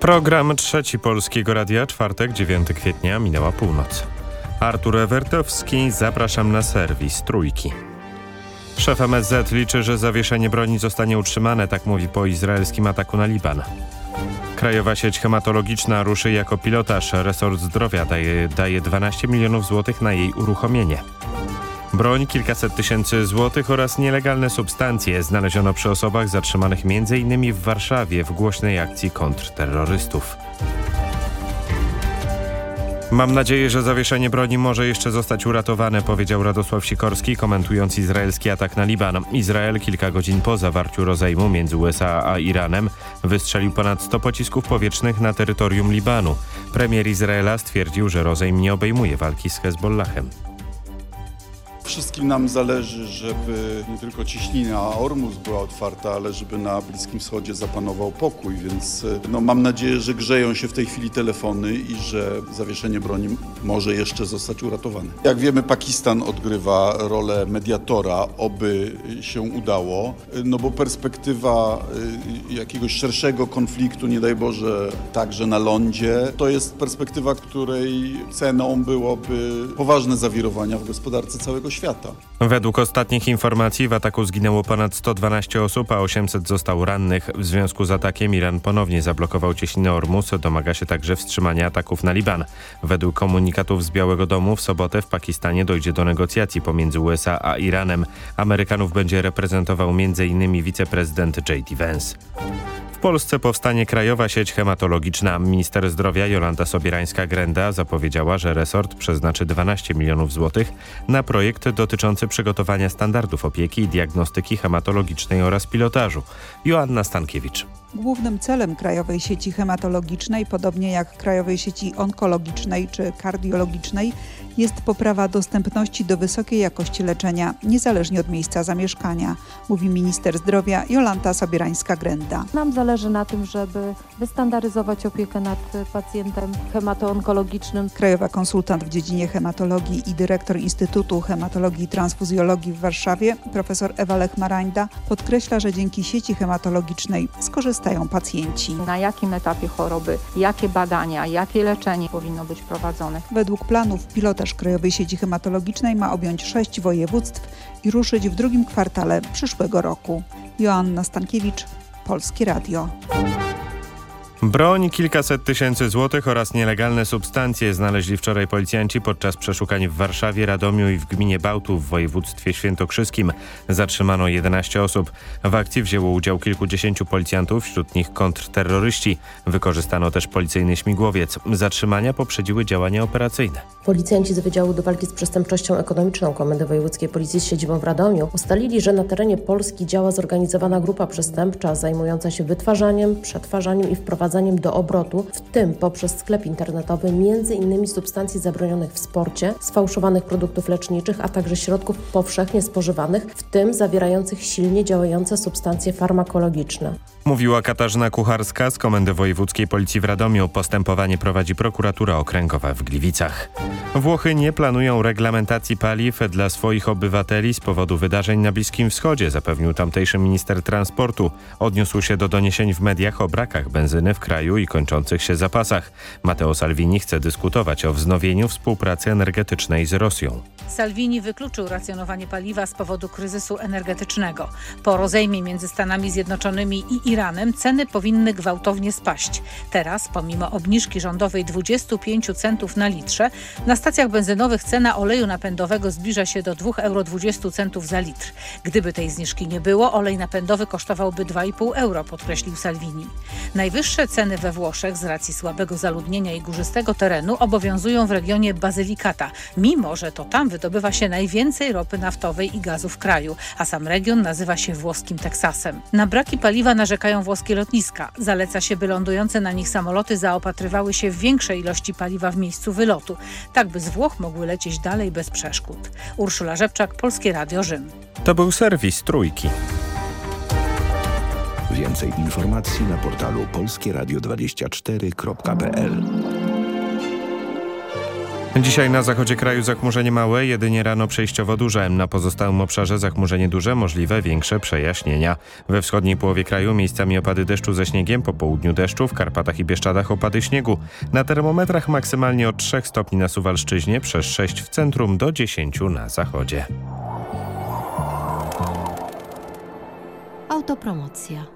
Program Trzeci Polskiego Radia, czwartek, 9 kwietnia, minęła północ. Artur Ewertowski, zapraszam na serwis Trójki. Szef MSZ liczy, że zawieszenie broni zostanie utrzymane, tak mówi po izraelskim ataku na Liban. Krajowa sieć hematologiczna ruszy jako pilotaż. Resort Zdrowia daje, daje 12 milionów złotych na jej uruchomienie. Broń, kilkaset tysięcy złotych oraz nielegalne substancje znaleziono przy osobach zatrzymanych m.in. w Warszawie w głośnej akcji kontrterrorystów. Mam nadzieję, że zawieszenie broni może jeszcze zostać uratowane, powiedział Radosław Sikorski, komentując izraelski atak na Liban. Izrael kilka godzin po zawarciu rozejmu między USA a Iranem wystrzelił ponad 100 pocisków powietrznych na terytorium Libanu. Premier Izraela stwierdził, że rozejm nie obejmuje walki z Hezbollahem. Wszystkim nam zależy, żeby nie tylko ciśnina Ormus była otwarta, ale żeby na Bliskim Wschodzie zapanował pokój, więc no, mam nadzieję, że grzeją się w tej chwili telefony i że zawieszenie broni może jeszcze zostać uratowane. Jak wiemy, Pakistan odgrywa rolę mediatora, oby się udało, no bo perspektywa y, jakiegoś szerszego konfliktu, nie daj Boże, także na lądzie, to jest perspektywa, której ceną byłoby poważne zawirowania w gospodarce całego świata świata. Według ostatnich informacji w ataku zginęło ponad 112 osób, a 800 zostało rannych. W związku z atakiem Iran ponownie zablokował cieśninę Ormus. Domaga się także wstrzymania ataków na Liban. Według komunikatów z Białego Domu w sobotę w Pakistanie dojdzie do negocjacji pomiędzy USA a Iranem. Amerykanów będzie reprezentował m.in. wiceprezydent J.D. Vance. Polsce powstanie Krajowa Sieć Hematologiczna. Minister Zdrowia Jolanta Sobierańska-Grenda zapowiedziała, że resort przeznaczy 12 milionów złotych na projekt dotyczący przygotowania standardów opieki i diagnostyki hematologicznej oraz pilotażu. Joanna Stankiewicz. Głównym celem Krajowej Sieci Hematologicznej, podobnie jak Krajowej Sieci Onkologicznej czy Kardiologicznej, jest poprawa dostępności do wysokiej jakości leczenia, niezależnie od miejsca zamieszkania, mówi minister zdrowia Jolanta Sobierańska-Grenda. Nam zależy na tym, żeby wystandaryzować opiekę nad pacjentem hematoonkologicznym. Krajowa konsultant w dziedzinie hematologii i dyrektor Instytutu Hematologii i Transfuzjologii w Warszawie, profesor Ewa Lech-Marańda, podkreśla, że dzięki sieci hematologicznej pacjenci. Na jakim etapie choroby, jakie badania, jakie leczenie powinno być prowadzone. Według planów pilotaż Krajowej Sieci Hematologicznej ma objąć sześć województw i ruszyć w drugim kwartale przyszłego roku. Joanna Stankiewicz, Polskie Radio. Broń, kilkaset tysięcy złotych oraz nielegalne substancje znaleźli wczoraj policjanci podczas przeszukań w Warszawie, Radomiu i w gminie Bałtów w województwie świętokrzyskim. Zatrzymano 11 osób. W akcji wzięło udział kilkudziesięciu policjantów, wśród nich kontrterroryści. Wykorzystano też policyjny śmigłowiec. Zatrzymania poprzedziły działania operacyjne. Policjanci z Wydziału do Walki z Przestępczością Ekonomiczną Komendy Wojewódzkiej Policji z siedzibą w Radomiu ustalili, że na terenie Polski działa zorganizowana grupa przestępcza zajmująca się wytwarzaniem, przetwarzaniem i wprowadzaniem wprowadzaniem do obrotu, w tym poprzez sklep internetowy, innymi substancji zabronionych w sporcie, sfałszowanych produktów leczniczych, a także środków powszechnie spożywanych, w tym zawierających silnie działające substancje farmakologiczne. Mówiła Katarzyna Kucharska z Komendy Wojewódzkiej Policji w Radomiu. Postępowanie prowadzi prokuratura okręgowa w Gliwicach. Włochy nie planują reglamentacji paliw dla swoich obywateli z powodu wydarzeń na Bliskim Wschodzie, zapewnił tamtejszy minister transportu. Odniósł się do doniesień w mediach o brakach benzyny w kraju i kończących się zapasach. Matteo Salvini chce dyskutować o wznowieniu współpracy energetycznej z Rosją. Salvini wykluczył racjonowanie paliwa z powodu kryzysu energetycznego. Po rozejmie między Stanami Zjednoczonymi i Iranem ceny powinny gwałtownie spaść. Teraz, pomimo obniżki rządowej 25 centów na litrze, na stacjach benzynowych cena oleju napędowego zbliża się do 2,20 euro centów za litr. Gdyby tej zniżki nie było, olej napędowy kosztowałby 2,5 euro, podkreślił Salvini. Najwyższe ceny we Włoszech z racji słabego zaludnienia i górzystego terenu obowiązują w regionie Bazylikata, mimo że to tam wydobywa się najwięcej ropy naftowej i gazu w kraju, a sam region nazywa się włoskim Teksasem. Na braki paliwa narzekają włoskie lotniska. Zaleca się, by lądujące na nich samoloty zaopatrywały się w większej ilości paliwa w miejscu wylotu, tak by z Włoch mogły lecieć dalej bez przeszkód. Urszula Rzepczak, Polskie Radio Rzym. To był serwis Trójki. Więcej informacji na portalu polskieradio24.pl Dzisiaj na zachodzie kraju zachmurzenie małe, jedynie rano przejściowo duże. Na pozostałym obszarze zachmurzenie duże, możliwe większe przejaśnienia. We wschodniej połowie kraju miejscami opady deszczu ze śniegiem, po południu deszczu, w Karpatach i Bieszczadach opady śniegu. Na termometrach maksymalnie od 3 stopni na Suwalszczyźnie, przez 6 w centrum do 10 na zachodzie. Autopromocja.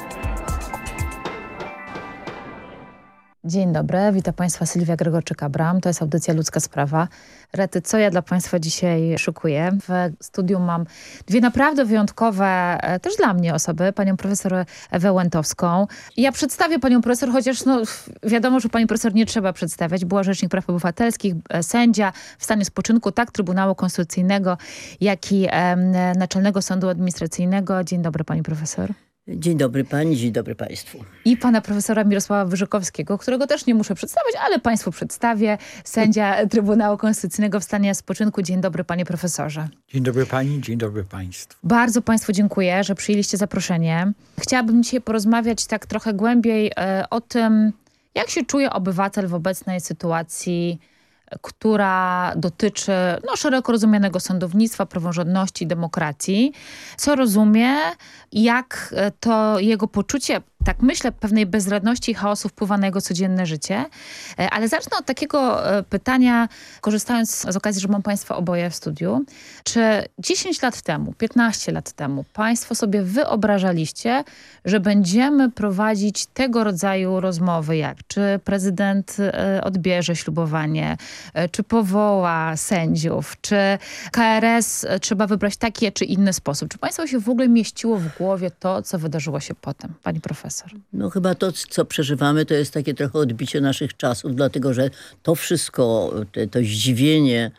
Dzień dobry, witam Państwa Sylwia Gregorczyk-Abram. To jest audycja Ludzka Sprawa. Rety, co ja dla Państwa dzisiaj szykuję? W studiu mam dwie naprawdę wyjątkowe, e, też dla mnie osoby, panią profesor Ewę Łętowską. Ja przedstawię panią profesor, chociaż no, wiadomo, że pani profesor nie trzeba przedstawiać. Była Rzecznik Praw Obywatelskich, e, sędzia w stanie spoczynku, tak Trybunału Konstytucyjnego, jak i Naczelnego Sądu Administracyjnego. Dzień dobry pani profesor. Dzień dobry pani, dzień dobry państwu. I pana profesora Mirosława Wyrzykowskiego, którego też nie muszę przedstawiać, ale państwu przedstawię. Sędzia Trybunału Konstytucyjnego w stanie spoczynku. Dzień dobry panie profesorze. Dzień dobry pani, dzień dobry państwu. Bardzo państwu dziękuję, że przyjęliście zaproszenie. Chciałabym dzisiaj porozmawiać tak trochę głębiej e, o tym, jak się czuje obywatel w obecnej sytuacji która dotyczy no, szeroko rozumianego sądownictwa, praworządności, demokracji, co rozumie, jak to jego poczucie, tak myślę, pewnej bezradności i chaosu wpływa na jego codzienne życie. Ale zacznę od takiego pytania, korzystając z okazji, że mam Państwa oboje w studiu. Czy 10 lat temu, 15 lat temu Państwo sobie wyobrażaliście, że będziemy prowadzić tego rodzaju rozmowy, jak czy prezydent odbierze ślubowanie, czy powoła sędziów, czy KRS trzeba wybrać taki czy inny sposób. Czy Państwu się w ogóle mieściło w głowie to, co wydarzyło się potem, Pani profesor? No chyba to, co przeżywamy, to jest takie trochę odbicie naszych czasów, dlatego że to wszystko, te, to zdziwienie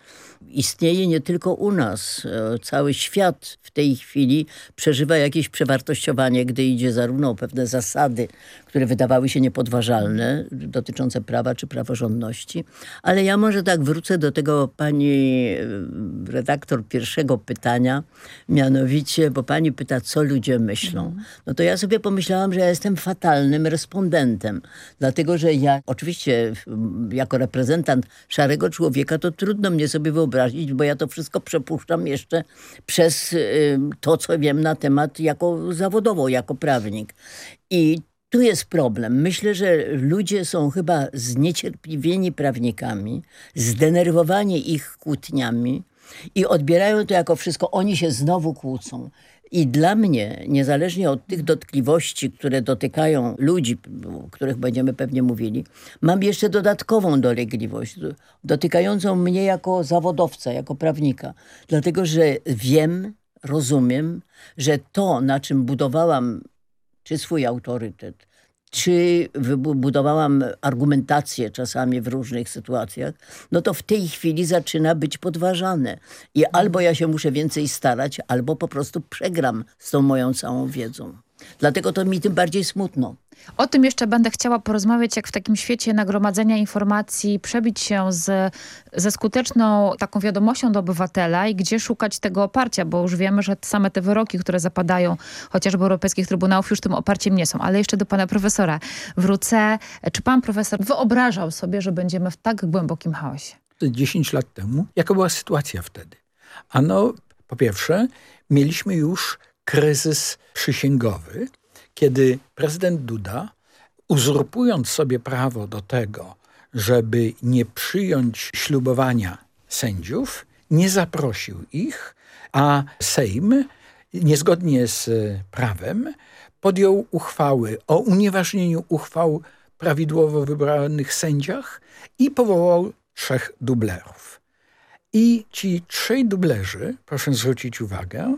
istnieje nie tylko u nas. Cały świat w tej chwili przeżywa jakieś przewartościowanie, gdy idzie zarówno o pewne zasady, które wydawały się niepodważalne, dotyczące prawa czy praworządności. Ale ja może tak wrócę do tego pani redaktor pierwszego pytania, mianowicie, bo pani pyta, co ludzie myślą. No to ja sobie pomyślałam, że ja jestem fatalnym respondentem, dlatego że ja oczywiście jako reprezentant szarego człowieka, to trudno mnie sobie wyobrazić, bo ja to wszystko przepuszczam jeszcze przez to, co wiem na temat jako zawodowo, jako prawnik. I tu jest problem. Myślę, że ludzie są chyba zniecierpliwieni prawnikami, zdenerwowani ich kłótniami i odbierają to jako wszystko. Oni się znowu kłócą. I dla mnie, niezależnie od tych dotkliwości, które dotykają ludzi, o których będziemy pewnie mówili, mam jeszcze dodatkową dolegliwość, dotykającą mnie jako zawodowca, jako prawnika. Dlatego, że wiem, rozumiem, że to, na czym budowałam czy swój autorytet, czy budowałam argumentację czasami w różnych sytuacjach, no to w tej chwili zaczyna być podważane. I albo ja się muszę więcej starać, albo po prostu przegram z tą moją całą wiedzą. Dlatego to mi tym bardziej smutno. O tym jeszcze będę chciała porozmawiać, jak w takim świecie nagromadzenia informacji przebić się z, ze skuteczną taką wiadomością do obywatela i gdzie szukać tego oparcia, bo już wiemy, że same te wyroki, które zapadają chociażby europejskich trybunałów już tym oparciem nie są. Ale jeszcze do pana profesora wrócę. Czy pan profesor wyobrażał sobie, że będziemy w tak głębokim chaosie? 10 lat temu, jaka była sytuacja wtedy? Ano, po pierwsze, mieliśmy już kryzys przysięgowy, kiedy prezydent Duda, uzurpując sobie prawo do tego, żeby nie przyjąć ślubowania sędziów, nie zaprosił ich, a Sejm, niezgodnie z prawem, podjął uchwały o unieważnieniu uchwał prawidłowo wybranych sędziach i powołał trzech dublerów. I ci trzej dublerzy, proszę zwrócić uwagę,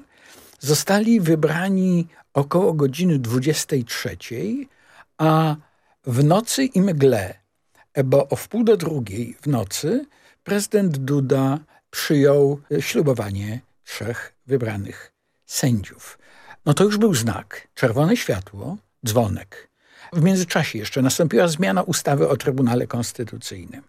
zostali wybrani około godziny 23, a w nocy i mgle, bo o wpół do drugiej w nocy prezydent Duda przyjął ślubowanie trzech wybranych sędziów. No to już był znak. Czerwone światło, dzwonek. W międzyczasie jeszcze nastąpiła zmiana ustawy o Trybunale Konstytucyjnym.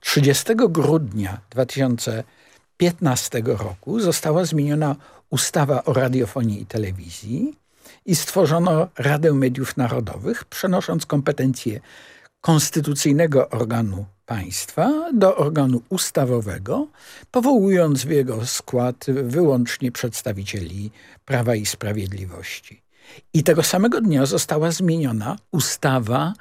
30 grudnia 2015 roku została zmieniona ustawa o radiofonii i telewizji i stworzono Radę Mediów Narodowych, przenosząc kompetencje konstytucyjnego organu państwa do organu ustawowego, powołując w jego skład wyłącznie przedstawicieli Prawa i Sprawiedliwości. I tego samego dnia została zmieniona ustawa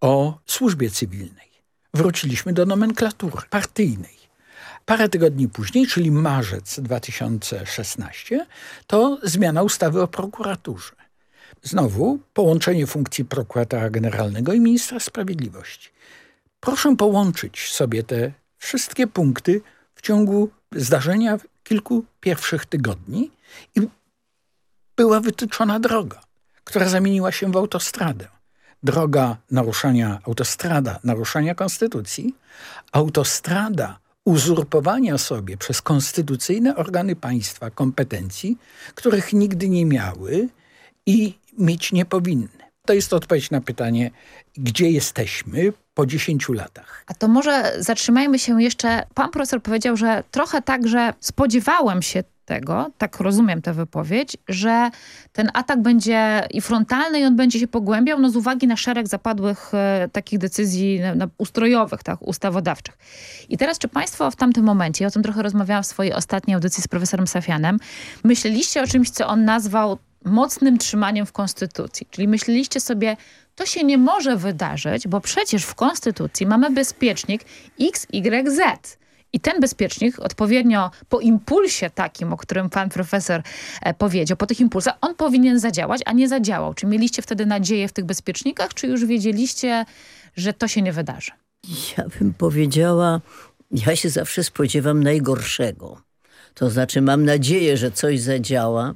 o służbie cywilnej. Wróciliśmy do nomenklatury partyjnej. Parę tygodni później, czyli marzec 2016, to zmiana ustawy o prokuraturze. Znowu połączenie funkcji prokuratora generalnego i ministra sprawiedliwości. Proszę połączyć sobie te wszystkie punkty w ciągu zdarzenia kilku pierwszych tygodni i była wytyczona droga, która zamieniła się w autostradę. Droga naruszania, autostrada naruszania konstytucji, autostrada uzurpowania sobie przez konstytucyjne organy państwa kompetencji, których nigdy nie miały i mieć nie powinny. To jest odpowiedź na pytanie, gdzie jesteśmy po 10 latach. A to może zatrzymajmy się jeszcze. Pan profesor powiedział, że trochę tak, że spodziewałem się tego, tak rozumiem tę wypowiedź, że ten atak będzie i frontalny i on będzie się pogłębiał no, z uwagi na szereg zapadłych e, takich decyzji na, na ustrojowych, tak, ustawodawczych. I teraz, czy państwo w tamtym momencie, ja o tym trochę rozmawiałam w swojej ostatniej audycji z profesorem Safianem, myśleliście o czymś, co on nazwał mocnym trzymaniem w konstytucji. Czyli myśleliście sobie, to się nie może wydarzyć, bo przecież w konstytucji mamy bezpiecznik X, Y, Z. I ten bezpiecznik odpowiednio po impulsie takim, o którym pan profesor e, powiedział, po tych impulsach, on powinien zadziałać, a nie zadziałał. Czy mieliście wtedy nadzieję w tych bezpiecznikach, czy już wiedzieliście, że to się nie wydarzy? Ja bym powiedziała, ja się zawsze spodziewam najgorszego. To znaczy mam nadzieję, że coś zadziała,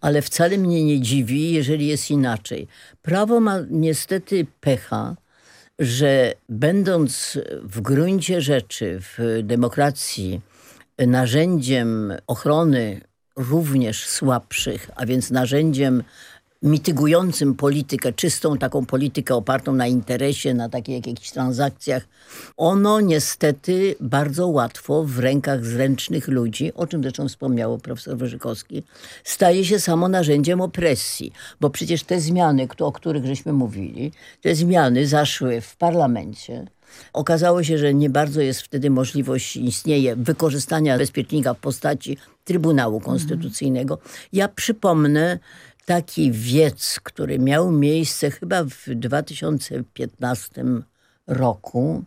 ale wcale mnie nie dziwi, jeżeli jest inaczej. Prawo ma niestety pecha, że będąc w gruncie rzeczy w demokracji narzędziem ochrony również słabszych, a więc narzędziem mitygującym politykę, czystą taką politykę opartą na interesie, na takich jakichś transakcjach, ono niestety bardzo łatwo w rękach zręcznych ludzi, o czym zresztą wspomniał profesor Wyżykowski, staje się samo narzędziem opresji. Bo przecież te zmiany, o których żeśmy mówili, te zmiany zaszły w parlamencie, Okazało się, że nie bardzo jest wtedy możliwość, istnieje wykorzystania bezpiecznika w postaci Trybunału Konstytucyjnego. Ja przypomnę taki wiec, który miał miejsce chyba w 2015 roku,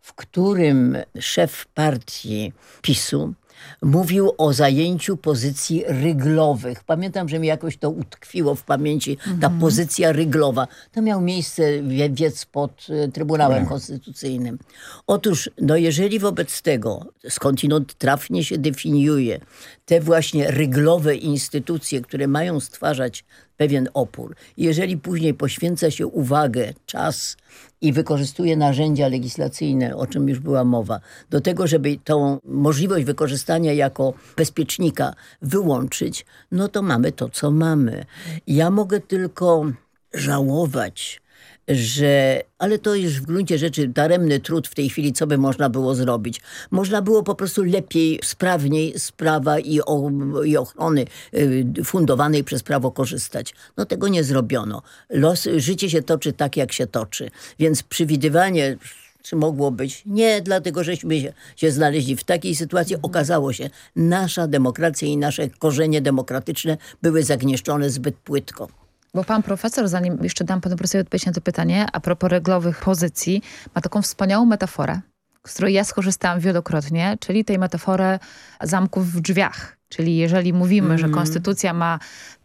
w którym szef partii PiSu mówił o zajęciu pozycji ryglowych. Pamiętam, że mi jakoś to utkwiło w pamięci, ta mhm. pozycja ryglowa. To miał miejsce wiec pod e, Trybunałem Konstytucyjnym. Otóż, no jeżeli wobec tego skądinąd trafnie się definiuje te właśnie ryglowe instytucje, które mają stwarzać pewien opór. Jeżeli później poświęca się uwagę, czas i wykorzystuje narzędzia legislacyjne, o czym już była mowa, do tego, żeby tą możliwość wykorzystania jako bezpiecznika wyłączyć, no to mamy to, co mamy. Ja mogę tylko żałować, że, ale to już w gruncie rzeczy daremny trud w tej chwili, co by można było zrobić. Można było po prostu lepiej, sprawniej z prawa i, o, i ochrony y, fundowanej przez prawo korzystać. No tego nie zrobiono. Los, życie się toczy tak, jak się toczy. Więc przewidywanie czy mogło być? Nie, dlatego żeśmy się, się, znaleźli w takiej sytuacji. Okazało się, nasza demokracja i nasze korzenie demokratyczne były zagnieszczone zbyt płytko. Bo pan profesor, zanim jeszcze dam panu profesorowi odpowiedź na to pytanie, a propos reglowych pozycji, ma taką wspaniałą metaforę, z której ja skorzystałam wielokrotnie, czyli tej metafory zamków w drzwiach. Czyli jeżeli mówimy, mm. że mhm. konstytucja ma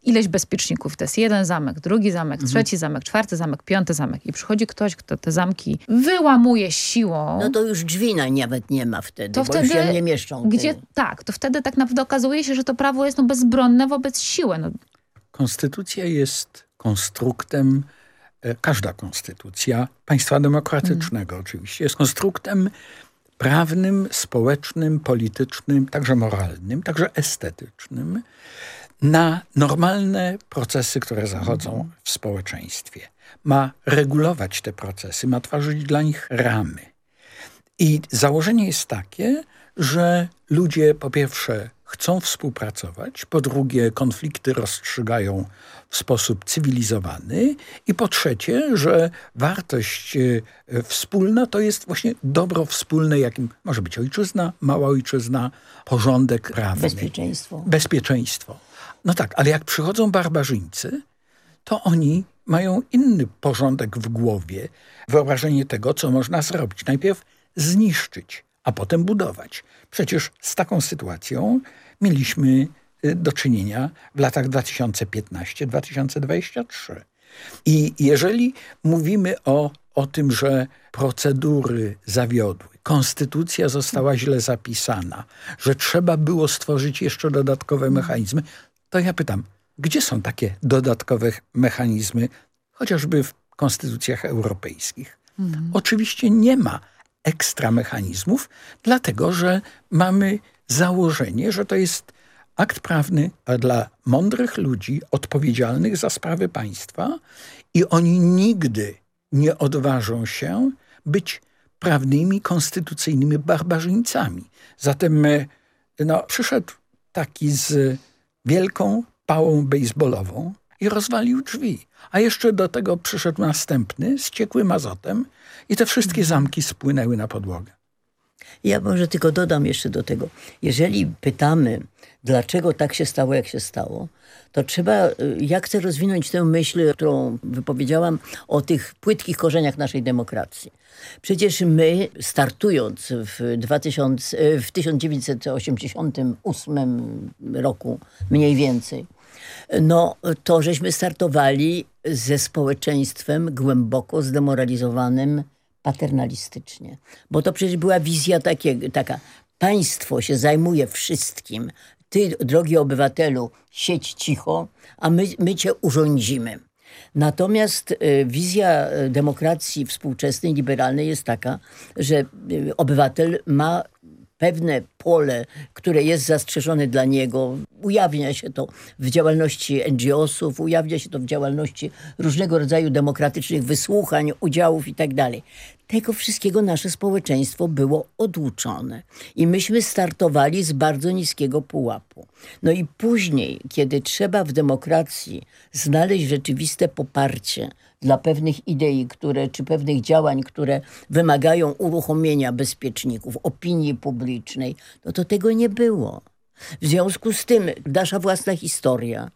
ileś bezpieczników, to jest jeden zamek, drugi zamek, mm. trzeci zamek, czwarty zamek, piąty zamek i przychodzi ktoś, kto te zamki wyłamuje siłą. No to już drzwi nawet nie ma wtedy, to bo wtedy, się nie mieszczą. Gdzie, tak, to wtedy tak naprawdę okazuje się, że to prawo jest no, bezbronne wobec siły. No, Konstytucja jest konstruktem, e, każda konstytucja państwa demokratycznego mm. oczywiście, jest konstruktem prawnym, społecznym, politycznym, także moralnym, także estetycznym na normalne procesy, które zachodzą w społeczeństwie. Ma regulować te procesy, ma tworzyć dla nich ramy. I założenie jest takie, że ludzie po pierwsze chcą współpracować, po drugie konflikty rozstrzygają w sposób cywilizowany i po trzecie, że wartość e, wspólna to jest właśnie dobro wspólne, jakim może być ojczyzna, mała ojczyzna, porządek prawny. Bezpieczeństwo. Bezpieczeństwo. No tak, ale jak przychodzą barbarzyńcy, to oni mają inny porządek w głowie, wyobrażenie tego, co można zrobić. Najpierw zniszczyć, a potem budować. Przecież z taką sytuacją mieliśmy y, do czynienia w latach 2015-2023. I jeżeli mówimy o, o tym, że procedury zawiodły, konstytucja została źle zapisana, że trzeba było stworzyć jeszcze dodatkowe mechanizmy, to ja pytam, gdzie są takie dodatkowe mechanizmy, chociażby w konstytucjach europejskich? Mhm. Oczywiście nie ma ekstra mechanizmów, dlatego że mamy założenie, że to jest akt prawny dla mądrych ludzi odpowiedzialnych za sprawy państwa i oni nigdy nie odważą się być prawnymi, konstytucyjnymi barbarzyńcami. Zatem e, no, przyszedł taki z wielką pałą baseballową i rozwalił drzwi. A jeszcze do tego przyszedł następny z ciekłym azotem i te wszystkie zamki spłynęły na podłogę. Ja może tylko dodam jeszcze do tego. Jeżeli pytamy, dlaczego tak się stało, jak się stało, to trzeba, y, ja chcę rozwinąć tę myśl, którą wypowiedziałam o tych płytkich korzeniach naszej demokracji. Przecież my, startując w, 2000, y, w 1988 roku mniej więcej, no to żeśmy startowali ze społeczeństwem głęboko zdemoralizowanym paternalistycznie. Bo to przecież była wizja takie, taka, państwo się zajmuje wszystkim, ty, drogi obywatelu, siedź cicho, a my, my cię urządzimy. Natomiast y, wizja y, demokracji współczesnej, liberalnej jest taka, że y, obywatel ma pewne pole, które jest zastrzeżone dla niego. Ujawnia się to w działalności NGO-sów, ujawnia się to w działalności różnego rodzaju demokratycznych wysłuchań, udziałów itd. Tego wszystkiego nasze społeczeństwo było oduczone. I myśmy startowali z bardzo niskiego pułapu. No i później, kiedy trzeba w demokracji znaleźć rzeczywiste poparcie dla pewnych idei, które, czy pewnych działań, które wymagają uruchomienia bezpieczników, opinii publicznej, no to tego nie było. W związku z tym nasza własna historia,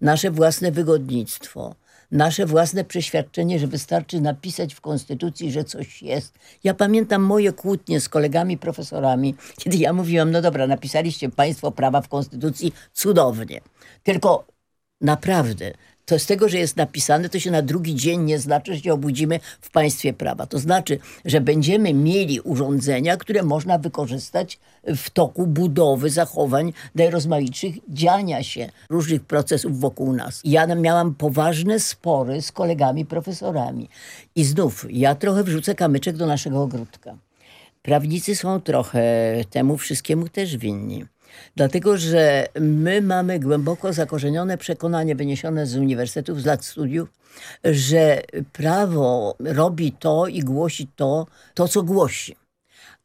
nasze własne wygodnictwo, nasze własne przeświadczenie, że wystarczy napisać w konstytucji, że coś jest. Ja pamiętam moje kłótnie z kolegami profesorami, kiedy ja mówiłam, no dobra, napisaliście państwo prawa w konstytucji cudownie. Tylko naprawdę to z tego, że jest napisane, to się na drugi dzień nie znaczy, że się obudzimy w państwie prawa. To znaczy, że będziemy mieli urządzenia, które można wykorzystać w toku budowy zachowań najrozmaitszych dziania się różnych procesów wokół nas. Ja miałam poważne spory z kolegami profesorami. I znów, ja trochę wrzucę kamyczek do naszego ogródka. Prawnicy są trochę temu wszystkiemu też winni. Dlatego, że my mamy głęboko zakorzenione przekonanie wyniesione z uniwersytetów, z lat studiów, że prawo robi to i głosi to, to co głosi.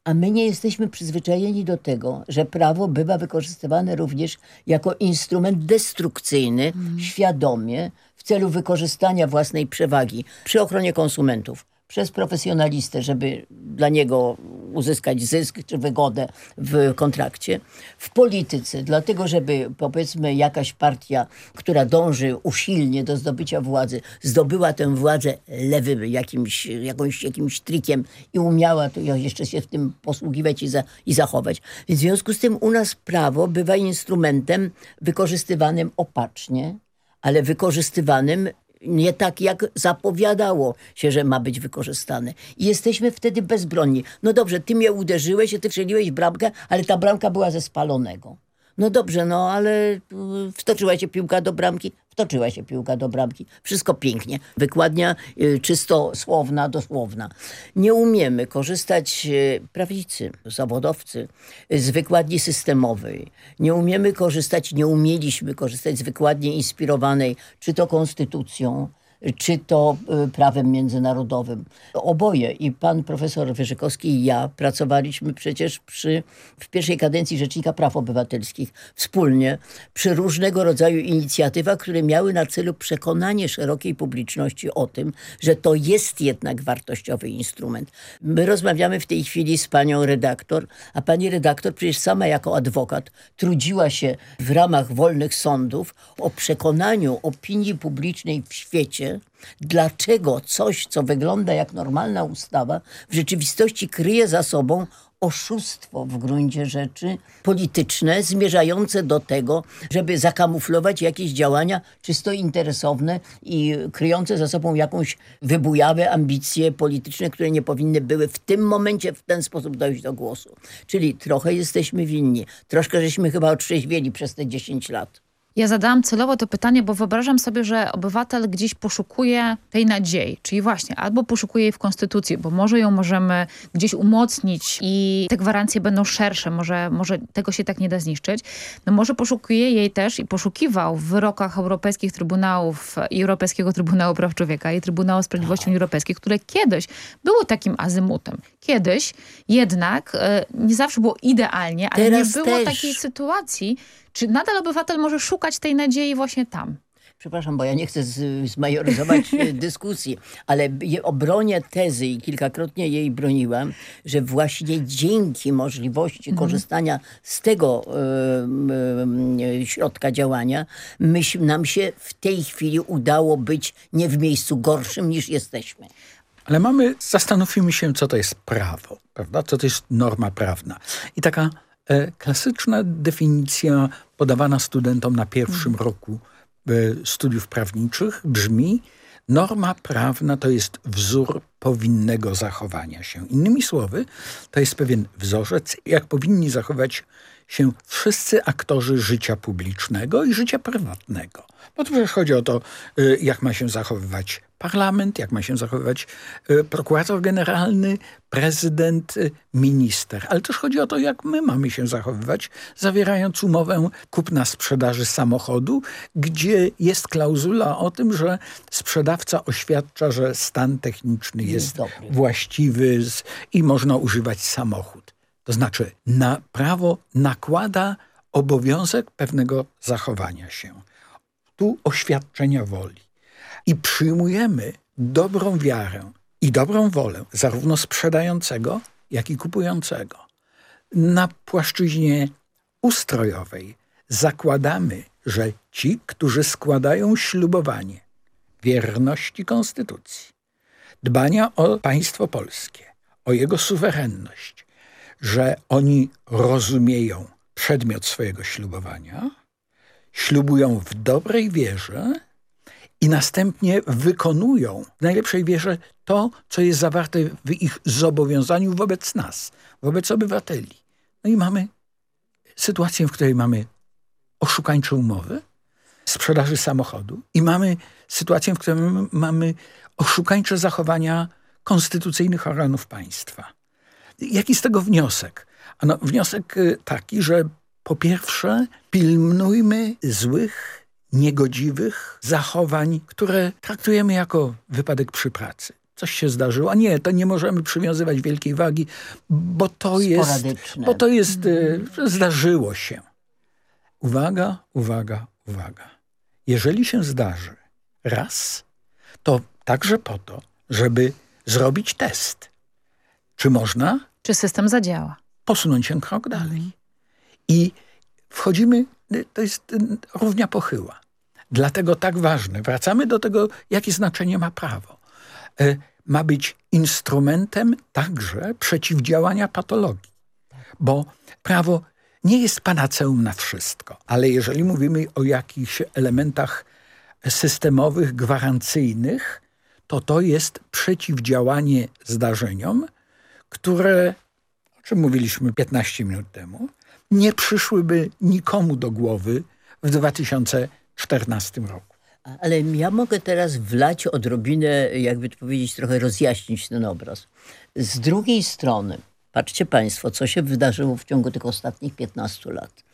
A my nie jesteśmy przyzwyczajeni do tego, że prawo bywa wykorzystywane również jako instrument destrukcyjny, mm. świadomie, w celu wykorzystania własnej przewagi przy ochronie konsumentów przez profesjonalistę, żeby dla niego uzyskać zysk czy wygodę w kontrakcie. W polityce, dlatego żeby powiedzmy jakaś partia, która dąży usilnie do zdobycia władzy, zdobyła tę władzę lewym jakimś, jakąś, jakimś trikiem i umiała to jeszcze się w tym posługiwać i, za, i zachować. Więc w związku z tym u nas prawo bywa instrumentem wykorzystywanym opacznie, ale wykorzystywanym nie tak, jak zapowiadało się, że ma być wykorzystane. I jesteśmy wtedy bezbronni. No dobrze, ty mnie uderzyłeś, ty strzeliłeś bramkę, ale ta bramka była ze spalonego. No dobrze, no ale wtoczyła się piłka do bramki, wtoczyła się piłka do bramki. Wszystko pięknie. Wykładnia y, czysto słowna, dosłowna. Nie umiemy korzystać, y, prawicy, zawodowcy, z wykładni systemowej. Nie umiemy korzystać, nie umieliśmy korzystać z wykładni inspirowanej czy to konstytucją, czy to y, prawem międzynarodowym. Oboje, i pan profesor Wyrzykowski i ja pracowaliśmy przecież przy, w pierwszej kadencji Rzecznika Praw Obywatelskich wspólnie przy różnego rodzaju inicjatywach, które miały na celu przekonanie szerokiej publiczności o tym, że to jest jednak wartościowy instrument. My rozmawiamy w tej chwili z panią redaktor, a pani redaktor przecież sama jako adwokat trudziła się w ramach wolnych sądów o przekonaniu opinii publicznej w świecie, dlaczego coś, co wygląda jak normalna ustawa, w rzeczywistości kryje za sobą oszustwo w gruncie rzeczy polityczne, zmierzające do tego, żeby zakamuflować jakieś działania czysto interesowne i kryjące za sobą jakąś wybujawę, ambicje polityczne, które nie powinny były w tym momencie w ten sposób dojść do głosu. Czyli trochę jesteśmy winni. Troszkę żeśmy chyba otrzeźwieli przez te 10 lat. Ja zadałam celowo to pytanie, bo wyobrażam sobie, że obywatel gdzieś poszukuje tej nadziei, czyli właśnie albo poszukuje jej w konstytucji, bo może ją możemy gdzieś umocnić i te gwarancje będą szersze, może, może tego się tak nie da zniszczyć. No może poszukuje jej też i poszukiwał w wyrokach europejskich trybunałów i Europejskiego Trybunału Praw Człowieka i Trybunału Sprawiedliwości Unii Europejskiej, które kiedyś były takim azymutem. Kiedyś jednak e, nie zawsze było idealnie, ale Teraz nie było też. takiej sytuacji, czy nadal obywatel może szukać tej nadziei właśnie tam? Przepraszam, bo ja nie chcę zmajoryzować e, dyskusji, ale obronię tezy i kilkakrotnie jej broniłam, że właśnie dzięki możliwości mhm. korzystania z tego y, y, środka działania myś, nam się w tej chwili udało być nie w miejscu gorszym niż jesteśmy. Ale mamy, zastanówmy się, co to jest prawo, prawda? Co to jest norma prawna. I taka klasyczna definicja podawana studentom na pierwszym mhm. roku e, studiów prawniczych brzmi norma prawna to jest wzór powinnego zachowania się. Innymi słowy, to jest pewien wzorzec, jak powinni zachować się wszyscy aktorzy życia publicznego i życia prywatnego. Bo tu chodzi o to, y, jak ma się zachowywać parlament, jak ma się zachowywać y, prokurator generalny, prezydent, y, minister. Ale też chodzi o to, jak my mamy się zachowywać, zawierając umowę kupna-sprzedaży samochodu, gdzie jest klauzula o tym, że sprzedawca oświadcza, że stan techniczny jest, jest właściwy i można używać samochód. To znaczy, na prawo nakłada obowiązek pewnego zachowania się. Tu oświadczenia woli. I przyjmujemy dobrą wiarę i dobrą wolę zarówno sprzedającego, jak i kupującego. Na płaszczyźnie ustrojowej zakładamy, że ci, którzy składają ślubowanie wierności konstytucji, dbania o państwo polskie, o jego suwerenność, że oni rozumieją przedmiot swojego ślubowania, ślubują w dobrej wierze i następnie wykonują w najlepszej wierze to, co jest zawarte w ich zobowiązaniu wobec nas, wobec obywateli. No i mamy sytuację, w której mamy oszukańcze umowy sprzedaży samochodu i mamy sytuację, w której mamy oszukańcze zachowania konstytucyjnych organów państwa. Jaki z tego wniosek? Ano, wniosek y, taki, że po pierwsze pilnujmy złych, niegodziwych zachowań, które traktujemy jako wypadek przy pracy. Coś się zdarzyło, a nie, to nie możemy przywiązywać wielkiej wagi, bo to jest, bo to jest, y, zdarzyło się. Uwaga, uwaga, uwaga. Jeżeli się zdarzy raz, to także po to, żeby zrobić test. Czy można czy system zadziała? Posunąć się krok dalej. Mhm. I wchodzimy, to jest równia pochyła. Dlatego tak ważne, wracamy do tego, jakie znaczenie ma prawo. E, ma być instrumentem także przeciwdziałania patologii. Bo prawo nie jest panaceum na wszystko, ale jeżeli mówimy o jakichś elementach systemowych, gwarancyjnych, to to jest przeciwdziałanie zdarzeniom, które, o czym mówiliśmy 15 minut temu, nie przyszłyby nikomu do głowy w 2014 roku. Ale ja mogę teraz wlać odrobinę, jakby to powiedzieć, trochę rozjaśnić ten obraz. Z drugiej strony, patrzcie Państwo, co się wydarzyło w ciągu tych ostatnich 15 lat.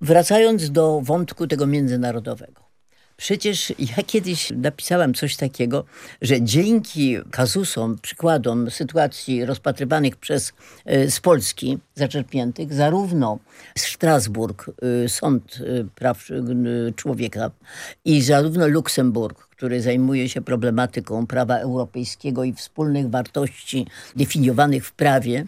Wracając do wątku tego międzynarodowego. Przecież ja kiedyś napisałam coś takiego, że dzięki kazusom, przykładom sytuacji rozpatrywanych przez e, z Polski zaczerpniętych, zarówno Strasburg, e, Sąd e, Praw Człowieka i zarówno Luksemburg, który zajmuje się problematyką prawa europejskiego i wspólnych wartości definiowanych w prawie,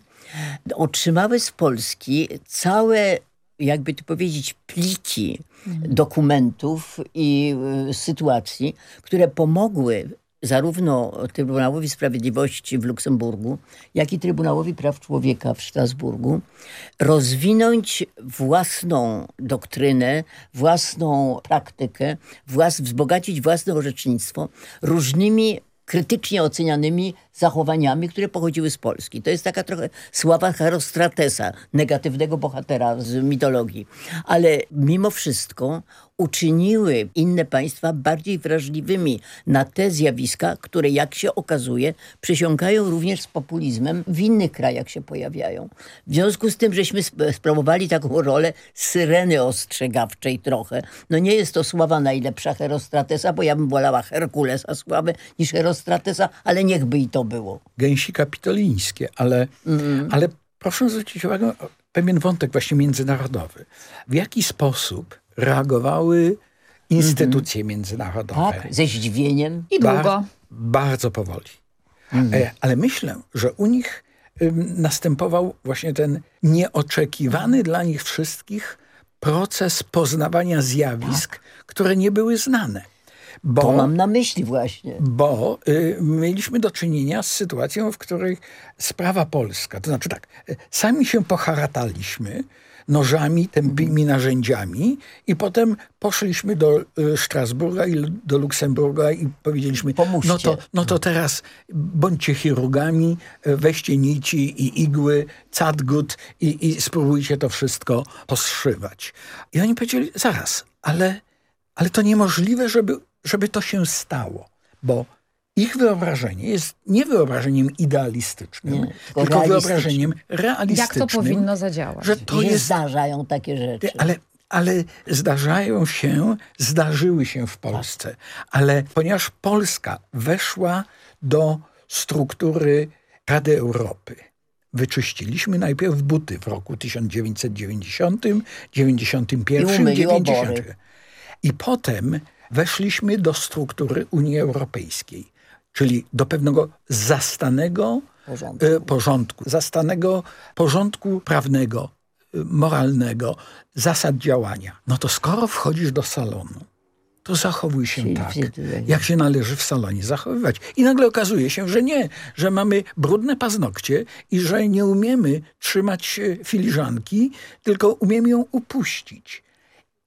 otrzymały z Polski całe jakby to powiedzieć, pliki. Dokumentów i y, sytuacji, które pomogły zarówno Trybunałowi Sprawiedliwości w Luksemburgu, jak i Trybunałowi Praw Człowieka w Strasburgu rozwinąć własną doktrynę, własną praktykę, włas wzbogacić własne orzecznictwo różnymi krytycznie ocenianymi zachowaniami, które pochodziły z Polski. To jest taka trochę sława Herostratesa, negatywnego bohatera z mitologii. Ale mimo wszystko uczyniły inne państwa bardziej wrażliwymi na te zjawiska, które jak się okazuje przesiąkają również z populizmem w innych krajach się pojawiają. W związku z tym, żeśmy sprawowali taką rolę syreny ostrzegawczej trochę. No nie jest to sława najlepsza Herostratesa, bo ja bym wolała Herkulesa sławę niż Herostratesa, ale niechby i to było. Gęsi kapitolińskie, ale, mm. ale proszę zwrócić uwagę pewien wątek właśnie międzynarodowy. W jaki sposób reagowały instytucje mm -hmm. międzynarodowe? Tak, ze zdziwieniem. I długo. Bar bardzo powoli. Mm -hmm. Ale myślę, że u nich następował właśnie ten nieoczekiwany dla nich wszystkich proces poznawania zjawisk, tak. które nie były znane. Bo, to mam na myśli właśnie. Bo y, mieliśmy do czynienia z sytuacją, w której sprawa polska, to znaczy tak, y, sami się poharataliśmy nożami, tępimi narzędziami i potem poszliśmy do y, Strasburga i do Luksemburga i powiedzieliśmy, no to, no to teraz bądźcie chirurgami, y, weźcie nici i igły, cadgut i, i spróbujcie to wszystko poszywać. I oni powiedzieli, zaraz, ale, ale to niemożliwe, żeby żeby to się stało, bo ich wyobrażenie jest nie wyobrażeniem idealistycznym, nie, tylko, tylko wyobrażeniem realistycznym. Jak to powinno zadziałać? Że to jest, zdarzają takie rzeczy. Ale, ale zdarzają się, zdarzyły się w Polsce. Ale ponieważ Polska weszła do struktury Rady Europy, wyczyściliśmy najpierw buty w roku 1990, 91, I 90. I potem weszliśmy do struktury Unii Europejskiej, czyli do pewnego zastanego porządku, e, porządku zastanego porządku prawnego, e, moralnego, zasad działania. No to skoro wchodzisz do salonu, to zachowuj się tak, jak się należy w salonie zachowywać. I nagle okazuje się, że nie, że mamy brudne paznokcie i że nie umiemy trzymać filiżanki, tylko umiemy ją upuścić.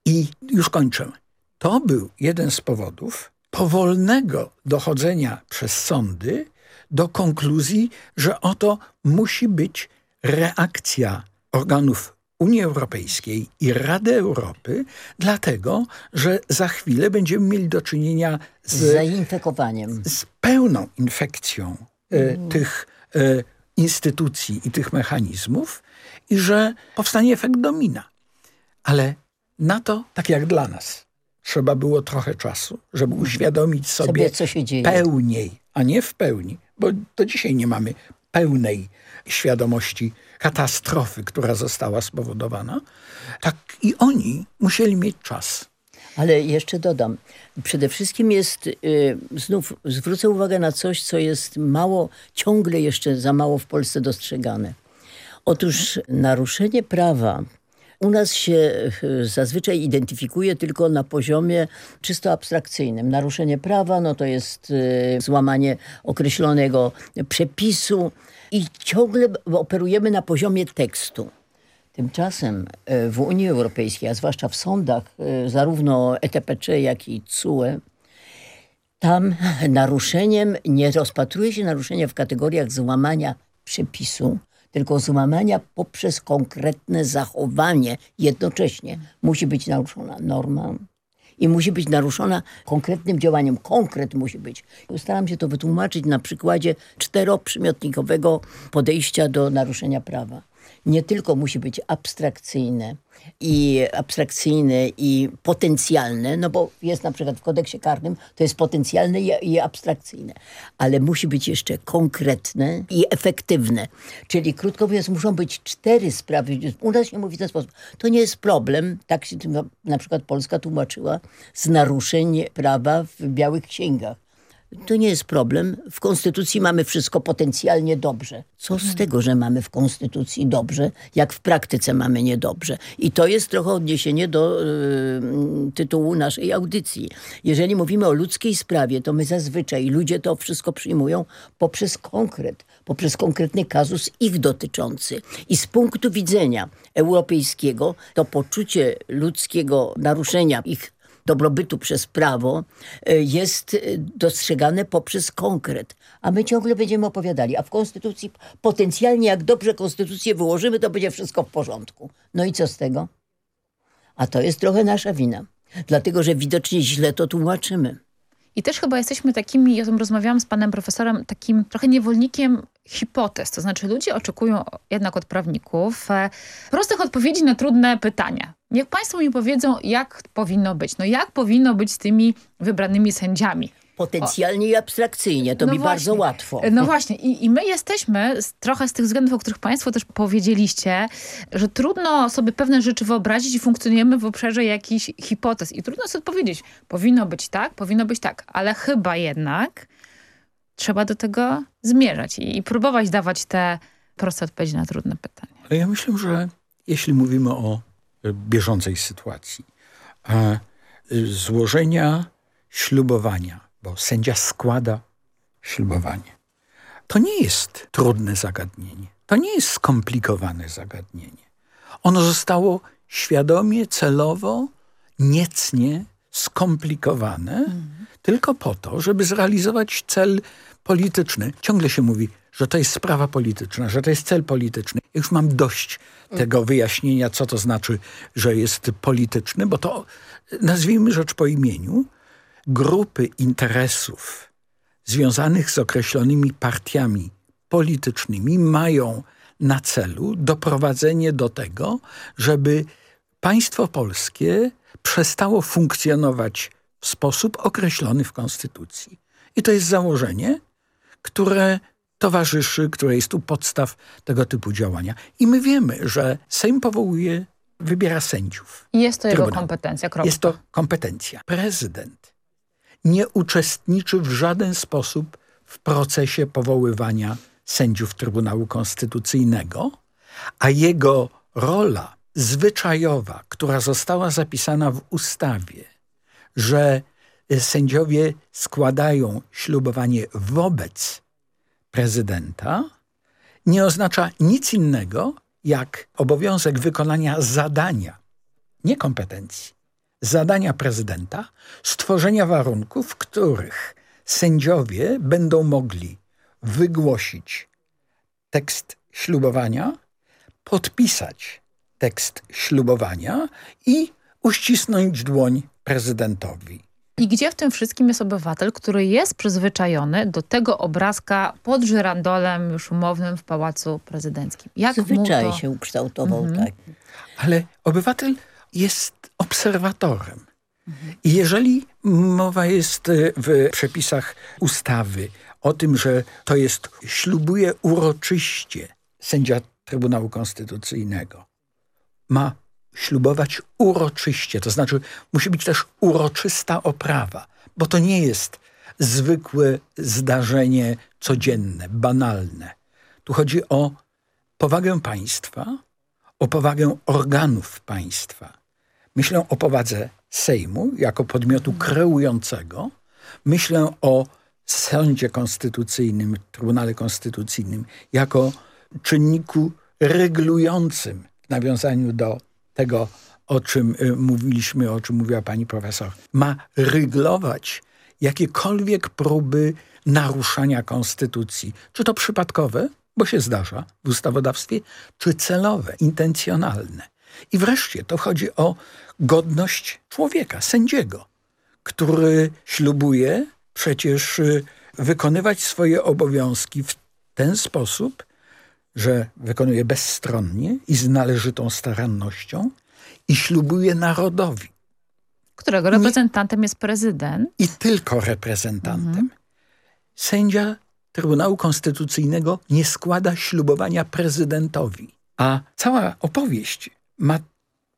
I już kończę. To był jeden z powodów powolnego dochodzenia przez sądy do konkluzji, że oto musi być reakcja organów Unii Europejskiej i Rady Europy, dlatego, że za chwilę będziemy mieli do czynienia z, zainfekowaniem. Z pełną infekcją e, mm. tych e, instytucji i tych mechanizmów i że powstanie efekt domina. Ale na to, tak jak dla nas, trzeba było trochę czasu, żeby uświadomić sobie, sobie co się dzieje. pełniej, a nie w pełni, bo do dzisiaj nie mamy pełnej świadomości katastrofy, która została spowodowana. Tak i oni musieli mieć czas. Ale jeszcze dodam, przede wszystkim jest, y, znów zwrócę uwagę na coś, co jest mało, ciągle jeszcze za mało w Polsce dostrzegane. Otóż naruszenie prawa u nas się e, zazwyczaj identyfikuje tylko na poziomie czysto abstrakcyjnym. Naruszenie prawa no to jest e, złamanie określonego przepisu i ciągle operujemy na poziomie tekstu. Tymczasem e, w Unii Europejskiej, a zwłaszcza w sądach, zarówno ETPC, jak i CUE, tam naruszeniem nie rozpatruje się naruszenia w kategoriach złamania przepisu, tylko złamania poprzez konkretne zachowanie jednocześnie. Musi być naruszona norma, i musi być naruszona konkretnym działaniem. Konkret musi być. Staram się to wytłumaczyć na przykładzie czteroprzymiotnikowego podejścia do naruszenia prawa. Nie tylko musi być abstrakcyjne, i abstrakcyjne i potencjalne, no bo jest na przykład w kodeksie karnym, to jest potencjalne i, i abstrakcyjne, ale musi być jeszcze konkretne i efektywne. Czyli krótko mówiąc, muszą być cztery sprawy. U nas się mówi w ten sposób. To nie jest problem, tak się na przykład Polska tłumaczyła, z naruszeń prawa w białych księgach. To nie jest problem. W Konstytucji mamy wszystko potencjalnie dobrze. Co z tego, że mamy w Konstytucji dobrze, jak w praktyce mamy niedobrze? I to jest trochę odniesienie do y, tytułu naszej audycji. Jeżeli mówimy o ludzkiej sprawie, to my zazwyczaj, ludzie to wszystko przyjmują poprzez konkret, poprzez konkretny kazus ich dotyczący. I z punktu widzenia europejskiego to poczucie ludzkiego naruszenia ich dobrobytu przez prawo e, jest e, dostrzegane poprzez konkret. A my ciągle będziemy opowiadali, a w Konstytucji potencjalnie jak dobrze Konstytucję wyłożymy, to będzie wszystko w porządku. No i co z tego? A to jest trochę nasza wina. Dlatego, że widocznie źle to tłumaczymy. I też chyba jesteśmy takimi, ja tym rozmawiałam z panem profesorem, takim trochę niewolnikiem hipotez. To znaczy ludzie oczekują jednak od prawników e, prostych odpowiedzi na trudne pytania. Niech państwo mi powiedzą, jak powinno być. No jak powinno być z tymi wybranymi sędziami? Potencjalnie o. i abstrakcyjnie, to no mi właśnie. bardzo łatwo. No właśnie I, i my jesteśmy z, trochę z tych względów, o których państwo też powiedzieliście, że trudno sobie pewne rzeczy wyobrazić i funkcjonujemy w obszarze jakichś hipotez. I trudno sobie powiedzieć, powinno być tak, powinno być tak, ale chyba jednak trzeba do tego zmierzać i, i próbować dawać te proste odpowiedzi na trudne pytania. Ale ja myślę, że jeśli mówimy o bieżącej sytuacji, e, złożenia ślubowania, bo sędzia składa ślubowanie. To nie jest trudne zagadnienie. To nie jest skomplikowane zagadnienie. Ono zostało świadomie, celowo, niecnie skomplikowane, mhm. Tylko po to, żeby zrealizować cel polityczny. Ciągle się mówi, że to jest sprawa polityczna, że to jest cel polityczny. Już mam dość tego wyjaśnienia, co to znaczy, że jest polityczny, bo to nazwijmy rzecz po imieniu. Grupy interesów związanych z określonymi partiami politycznymi mają na celu doprowadzenie do tego, żeby państwo polskie przestało funkcjonować w sposób określony w Konstytucji. I to jest założenie, które towarzyszy, które jest u podstaw tego typu działania. I my wiemy, że Sejm powołuje, wybiera sędziów. Jest to Trybunał. jego kompetencja. Kropka. Jest to kompetencja. Prezydent nie uczestniczy w żaden sposób w procesie powoływania sędziów Trybunału Konstytucyjnego, a jego rola zwyczajowa, która została zapisana w ustawie, że sędziowie składają ślubowanie wobec prezydenta nie oznacza nic innego jak obowiązek wykonania zadania, nie kompetencji, zadania prezydenta, stworzenia warunków, w których sędziowie będą mogli wygłosić tekst ślubowania, podpisać tekst ślubowania i uścisnąć dłoń prezydentowi. I gdzie w tym wszystkim jest obywatel, który jest przyzwyczajony do tego obrazka pod żyrandolem już umownym w Pałacu Prezydenckim? Jak Zwyczaj to... się ukształtował, mhm. tak. Ale obywatel jest obserwatorem. Mhm. I jeżeli mowa jest e, w przepisach ustawy o tym, że to jest ślubuje uroczyście sędzia Trybunału Konstytucyjnego, ma ślubować uroczyście. To znaczy musi być też uroczysta oprawa, bo to nie jest zwykłe zdarzenie codzienne, banalne. Tu chodzi o powagę państwa, o powagę organów państwa. Myślę o powadze Sejmu jako podmiotu kreującego. Myślę o Sądzie Konstytucyjnym, Trybunale Konstytucyjnym jako czynniku regulującym w nawiązaniu do tego, o czym y, mówiliśmy, o czym mówiła pani profesor, ma ryglować jakiekolwiek próby naruszania konstytucji. Czy to przypadkowe? bo się zdarza w ustawodawstwie, czy celowe, intencjonalne. I wreszcie to chodzi o godność człowieka, sędziego, który ślubuje przecież y, wykonywać swoje obowiązki w ten sposób, że wykonuje bezstronnie i z należytą starannością i ślubuje narodowi. Którego reprezentantem Nie, jest prezydent. I tylko reprezentantem. Mhm. Sędzia Trybunału Konstytucyjnego nie składa ślubowania prezydentowi. A cała opowieść ma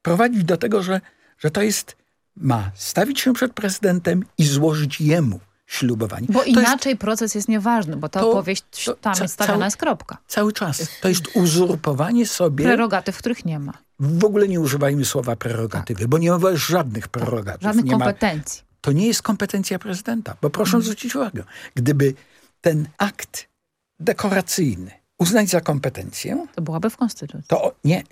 prowadzić do tego, że, że to jest, ma stawić się przed prezydentem i złożyć jemu ślubowanie. Bo to inaczej jest, proces jest nieważny, bo ta to, opowieść to, tam ca, jest stawiana jest kropka. Cały czas. To jest uzurpowanie sobie... Prerogatyw, których nie ma. W ogóle nie używajmy słowa prerogatywy, tak. bo nie ma żadnych prerogatyw. Żadnych nie kompetencji. Ma, to nie jest kompetencja prezydenta, bo proszę hmm. zwrócić uwagę, gdyby ten akt dekoracyjny uznać za kompetencję... To byłaby w Konstytucji. To nie,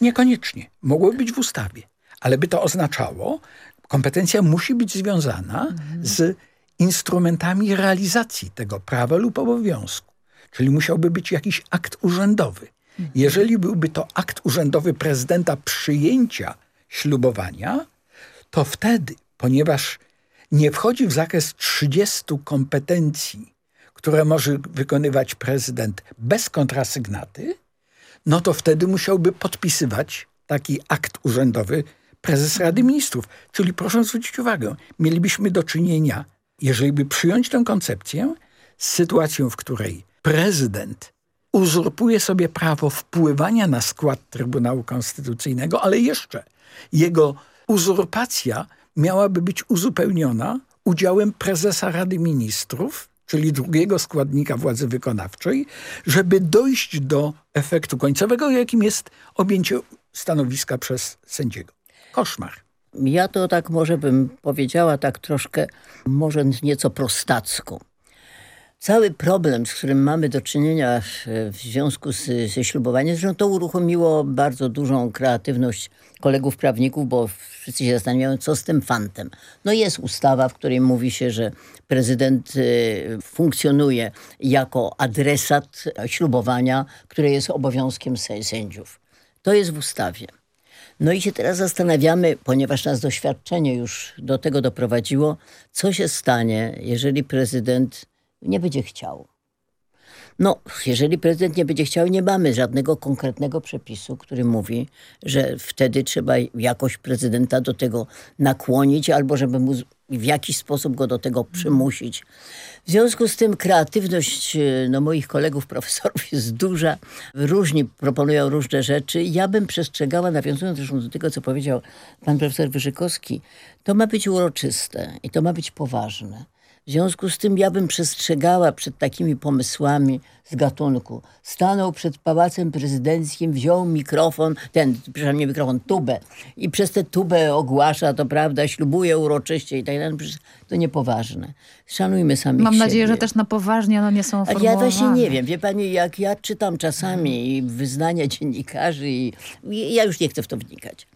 niekoniecznie. Mogłoby być w ustawie. Ale by to oznaczało, kompetencja musi być związana mhm. z instrumentami realizacji tego prawa lub obowiązku. Czyli musiałby być jakiś akt urzędowy. Mhm. Jeżeli byłby to akt urzędowy prezydenta przyjęcia ślubowania, to wtedy, ponieważ nie wchodzi w zakres 30 kompetencji, które może wykonywać prezydent bez kontrasygnaty, no to wtedy musiałby podpisywać taki akt urzędowy prezes Rady Ministrów. Czyli proszę zwrócić uwagę, mielibyśmy do czynienia jeżeli by przyjąć tę koncepcję, z sytuacją, w której prezydent uzurpuje sobie prawo wpływania na skład Trybunału Konstytucyjnego, ale jeszcze jego uzurpacja miałaby być uzupełniona udziałem prezesa Rady Ministrów, czyli drugiego składnika władzy wykonawczej, żeby dojść do efektu końcowego, jakim jest objęcie stanowiska przez sędziego. Koszmar. Ja to tak może bym powiedziała tak troszkę, może nieco prostacko. Cały problem, z którym mamy do czynienia w związku z, ze ślubowaniem, zresztą to uruchomiło bardzo dużą kreatywność kolegów prawników, bo wszyscy się zastanawiają, co z tym fantem. No jest ustawa, w której mówi się, że prezydent y, funkcjonuje jako adresat ślubowania, które jest obowiązkiem sędziów. To jest w ustawie. No i się teraz zastanawiamy, ponieważ nas doświadczenie już do tego doprowadziło, co się stanie, jeżeli prezydent nie będzie chciał. No, jeżeli prezydent nie będzie chciał, nie mamy żadnego konkretnego przepisu, który mówi, że wtedy trzeba jakoś prezydenta do tego nakłonić albo żeby mu w jakiś sposób go do tego przymusić. W związku z tym kreatywność e, no, moich kolegów profesorów jest duża. Różni proponują różne rzeczy. Ja bym przestrzegała, nawiązując zresztą do tego, co powiedział pan profesor Wyżykowski, to ma być uroczyste i to ma być poważne. W związku z tym ja bym przestrzegała przed takimi pomysłami z gatunku. Stanął przed Pałacem Prezydenckim, wziął mikrofon, ten, przepraszam, nie mikrofon, tubę i przez tę tubę ogłasza, to prawda, ślubuje uroczyście i tak dalej. To niepoważne. Szanujmy sami Mam siebie. nadzieję, że też na poważnie one nie są formułowane. Ja właśnie nie wiem. Wie pani, jak ja czytam czasami wyznania dziennikarzy i ja już nie chcę w to wnikać.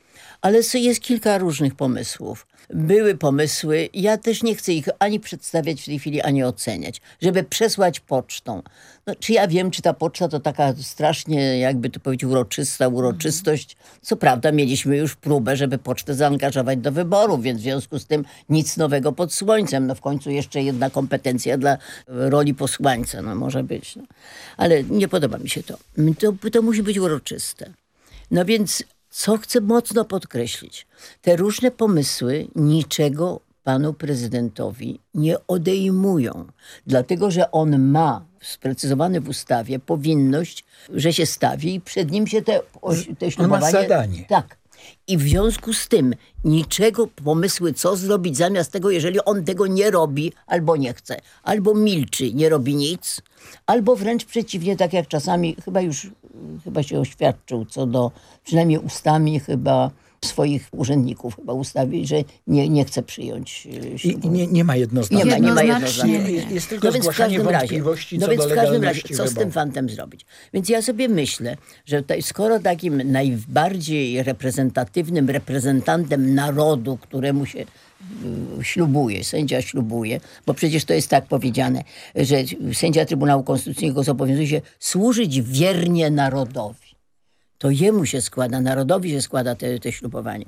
Ale jest kilka różnych pomysłów były pomysły. Ja też nie chcę ich ani przedstawiać w tej chwili, ani oceniać. Żeby przesłać pocztą. No, czy ja wiem, czy ta poczta to taka strasznie, jakby to powiedzieć, uroczysta uroczystość. Co prawda mieliśmy już próbę, żeby pocztę zaangażować do wyborów, więc w związku z tym nic nowego pod słońcem. No w końcu jeszcze jedna kompetencja dla roli posłańca, no może być. No. Ale nie podoba mi się to. To, to musi być uroczyste. No więc co chcę mocno podkreślić, te różne pomysły niczego panu prezydentowi nie odejmują, dlatego że on ma sprecyzowane w ustawie powinność, że się stawi i przed nim się te, te ślubowanie... On ma zadanie. Tak. I w związku z tym niczego pomysły, co zrobić zamiast tego, jeżeli on tego nie robi albo nie chce, albo milczy, nie robi nic, albo wręcz przeciwnie, tak jak czasami chyba już chyba się oświadczył co do, przynajmniej ustami chyba swoich urzędników chyba ustawić, że nie, nie chce przyjąć e, ślubu. I nie, nie ma jednoznacznie. Nie ma, nie ma jednoznacznie. Jest, jest tylko no więc w każdym razie, no więc w każdym razie, co z tym fantem zrobić? Więc ja sobie myślę, że to, skoro takim najbardziej reprezentatywnym reprezentantem narodu, któremu się y, ślubuje, sędzia ślubuje, bo przecież to jest tak powiedziane, że sędzia Trybunału Konstytucyjnego zobowiązuje się służyć wiernie narodowi. To jemu się składa, narodowi się składa te, te ślubowanie.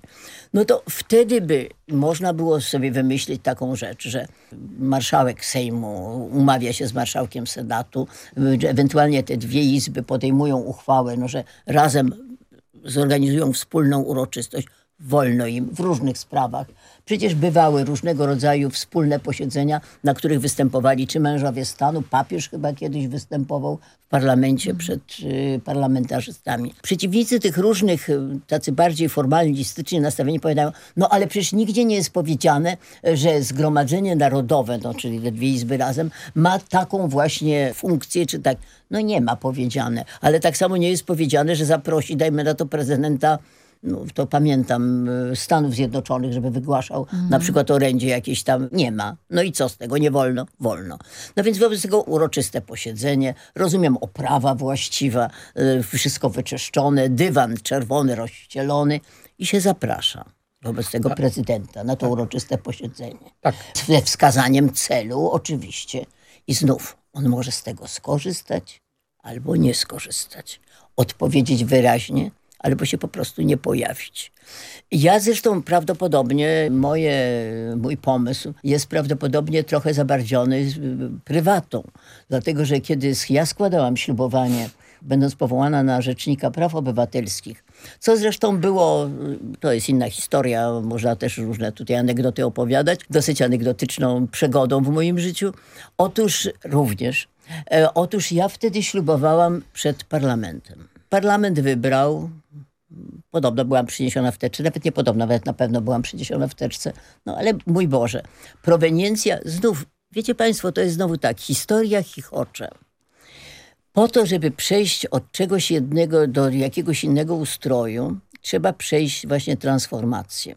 No to wtedy by można było sobie wymyślić taką rzecz, że marszałek Sejmu umawia się z marszałkiem Senatu, ewentualnie te dwie izby podejmują uchwałę, no, że razem zorganizują wspólną uroczystość wolno im w różnych sprawach. Przecież bywały różnego rodzaju wspólne posiedzenia, na których występowali czy mężowie stanu, papież chyba kiedyś występował w parlamencie przed y, parlamentarzystami. Przeciwnicy tych różnych, y, tacy bardziej formalistycznie nastawieni powiadają, no ale przecież nigdzie nie jest powiedziane, że Zgromadzenie Narodowe, no, czyli te dwie izby razem, ma taką właśnie funkcję, czy tak. No nie ma powiedziane, ale tak samo nie jest powiedziane, że zaprosi, dajmy na to prezydenta no, to pamiętam, y, Stanów Zjednoczonych, żeby wygłaszał na przykład orędzie jakieś tam, nie ma. No i co z tego? Nie wolno? Wolno. No więc wobec tego uroczyste posiedzenie, rozumiem oprawa właściwa, y, wszystko wyczyszczone, dywan czerwony, rozścielony i się zaprasza wobec tego prezydenta na to uroczyste posiedzenie. Tak. Ze wskazaniem celu oczywiście. I znów on może z tego skorzystać albo nie skorzystać. Odpowiedzieć wyraźnie, albo się po prostu nie pojawić. Ja zresztą prawdopodobnie, moje, mój pomysł jest prawdopodobnie trochę zabardziony z- prywatą. Dlatego, że kiedy ja składałam ślubowanie, będąc powołana na Rzecznika Praw Obywatelskich, co zresztą było, to jest inna historia, można też różne tutaj anegdoty opowiadać, dosyć anegdotyczną przygodą w moim życiu. Otóż również, e, otóż ja wtedy ślubowałam przed parlamentem. Parlament wybrał Podobno byłam przyniesiona w teczce, nawet nie podobno, nawet na pewno byłam przyniesiona w teczce. No ale mój Boże, proweniencja, znów, wiecie Państwo, to jest znowu tak, historia chichocza. Po to, żeby przejść od czegoś jednego do jakiegoś innego ustroju, trzeba przejść właśnie transformację.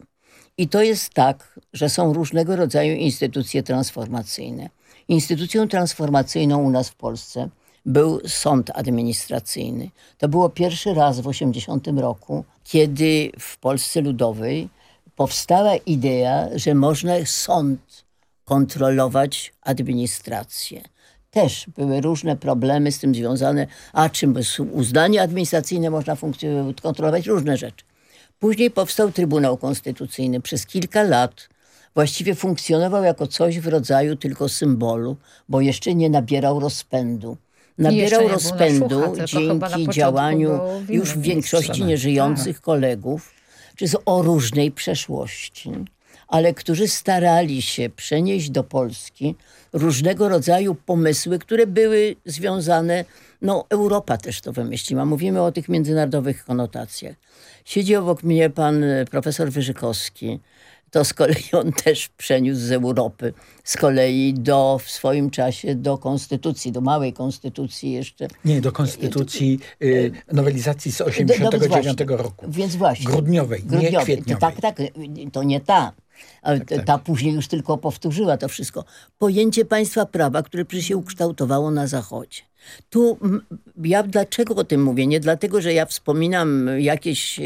I to jest tak, że są różnego rodzaju instytucje transformacyjne. Instytucją transformacyjną u nas w Polsce był sąd administracyjny. To było pierwszy raz w 80 roku, kiedy w Polsce Ludowej powstała idea, że można sąd kontrolować administrację. Też były różne problemy z tym związane, a czym uznanie administracyjne można kontrolować różne rzeczy. Później powstał Trybunał Konstytucyjny. Przez kilka lat właściwie funkcjonował jako coś w rodzaju tylko symbolu, bo jeszcze nie nabierał rozpędu. Nabierał rozpędu na dzięki działaniu w już innym większości nieżyjących kolegów, czy z o różnej przeszłości, ale którzy starali się przenieść do Polski różnego rodzaju pomysły, które były związane, no Europa też to wymyśliła. Mówimy o tych międzynarodowych konotacjach. Siedzi obok mnie pan e, profesor Wyżykowski. To z kolei on też przeniósł z Europy, z kolei do, w swoim czasie do konstytucji, do małej konstytucji jeszcze. Nie, do konstytucji y, nowelizacji z No, no 89 właśnie. roku. Więc właśnie. Grudniowej, nie Grudniowej. kwietniowej. Tak, tak, to nie ta. Ale Tak, tak. Ta później już tylko powtórzyła to wszystko. Pojęcie państwa prawa, które przecież się ukształtowało na Zachodzie. Tu ja dlaczego o tym mówię? Nie dlatego, że ja wspominam jakieś e,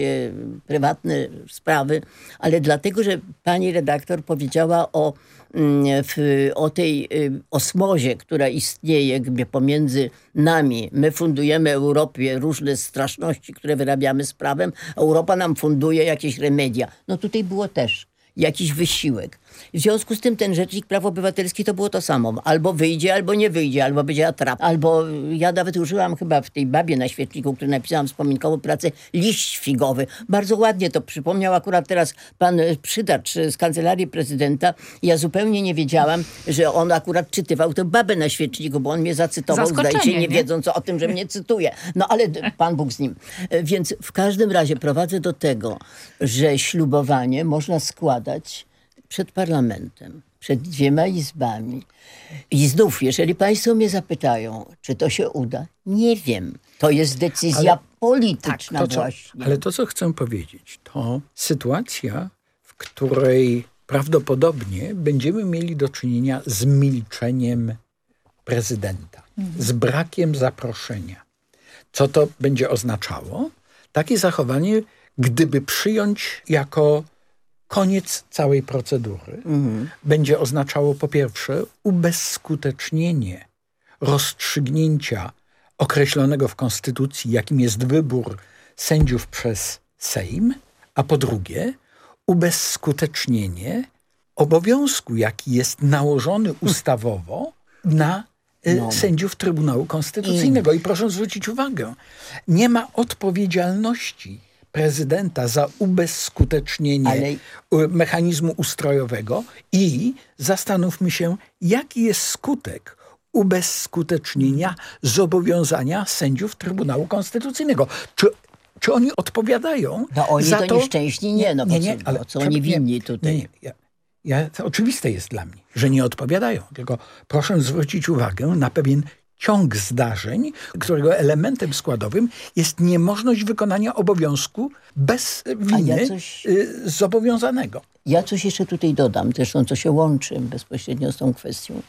prywatne sprawy, ale dlatego, że pani redaktor powiedziała o, mm, w, o tej y, osmozie, która istnieje pomiędzy nami. My fundujemy Europie różne straszności, które wyrabiamy z prawem, a Europa nam funduje jakieś remedia. No tutaj było też jakiś wysiłek. W związku z tym ten Rzecznik Praw Obywatelskich to było to samo. Albo wyjdzie, albo nie wyjdzie, albo będzie atrap. Albo ja nawet użyłam chyba w tej babie na świeczniku, który napisałam wspominkową pracę, liść figowy. Bardzo ładnie to przypomniał akurat teraz pan Przydacz z Kancelarii Prezydenta. Ja zupełnie nie wiedziałam, że on akurat czytywał tę babę na świeczniku, bo on mnie zacytował, zdaje się, nie nie? wiedząc o tym, że mnie cytuje. No ale Pan Bóg z nim. Więc w każdym razie prowadzę do tego, że ślubowanie można składać przed parlamentem, przed dwiema izbami. I znów, jeżeli Państwo mnie zapytają, czy to się uda, nie wiem. To jest decyzja Ale- polityczna To, co, właśnie. ale to, co chcę powiedzieć, to sytuacja, w której prawdopodobnie będziemy mieli do czynienia z milczeniem prezydenta, z brakiem zaproszenia. Co to będzie oznaczało? Takie zachowanie, gdyby przyjąć jako koniec całej procedury mhm. będzie oznaczało po pierwsze ubezskutecznienie rozstrzygnięcia określonego w Konstytucji, jakim jest wybór sędziów przez Sejm, a po drugie ubezskutecznienie obowiązku, jaki jest nałożony ustawowo na y, no. sędziów Trybunału Konstytucyjnego. I proszę zwrócić uwagę, nie ma odpowiedzialności prezydenta za ubezskutecznienie Ale... mechanizmu ustrojowego i zastanówmy się, jaki jest skutek ubezskutecznienia zobowiązania sędziów Trybunału Konstytucyjnego. Czy czy oni odpowiadają No oni za to, to nieszczęśni nie, no nie, nie, co, ale co oni winni tutaj? Nie, ja, ja, to oczywiste jest dla mnie, że nie odpowiadają. Tylko proszę zwrócić uwagę na pewien ciąg zdarzeń, którego elementem składowym jest niemożność wykonania obowiązku bez winy ja coś, y, zobowiązanego. Ja coś jeszcze tutaj dodam, zresztą co się łączy bezpośrednio z tą kwestią.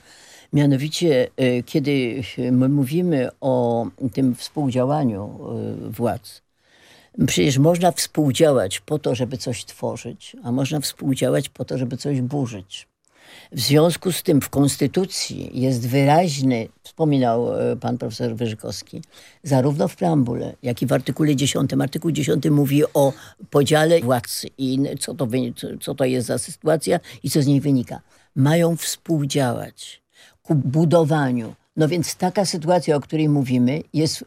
Mianowicie, y, kiedy my mówimy o tym współdziałaniu y, władz, Przecież można współdziałać po to, żeby coś tworzyć, a można współdziałać po to, żeby coś burzyć. W związku z tym w Konstytucji jest wyraźny, wspominał e, pan profesor Wyżykowski, zarówno w preambule, jak i w artykule 10. Artykuł 10 mówi o podziale władz i co to, co to jest za sytuacja i co z niej wynika. Mają współdziałać ku budowaniu. No więc taka sytuacja, o której mówimy, jest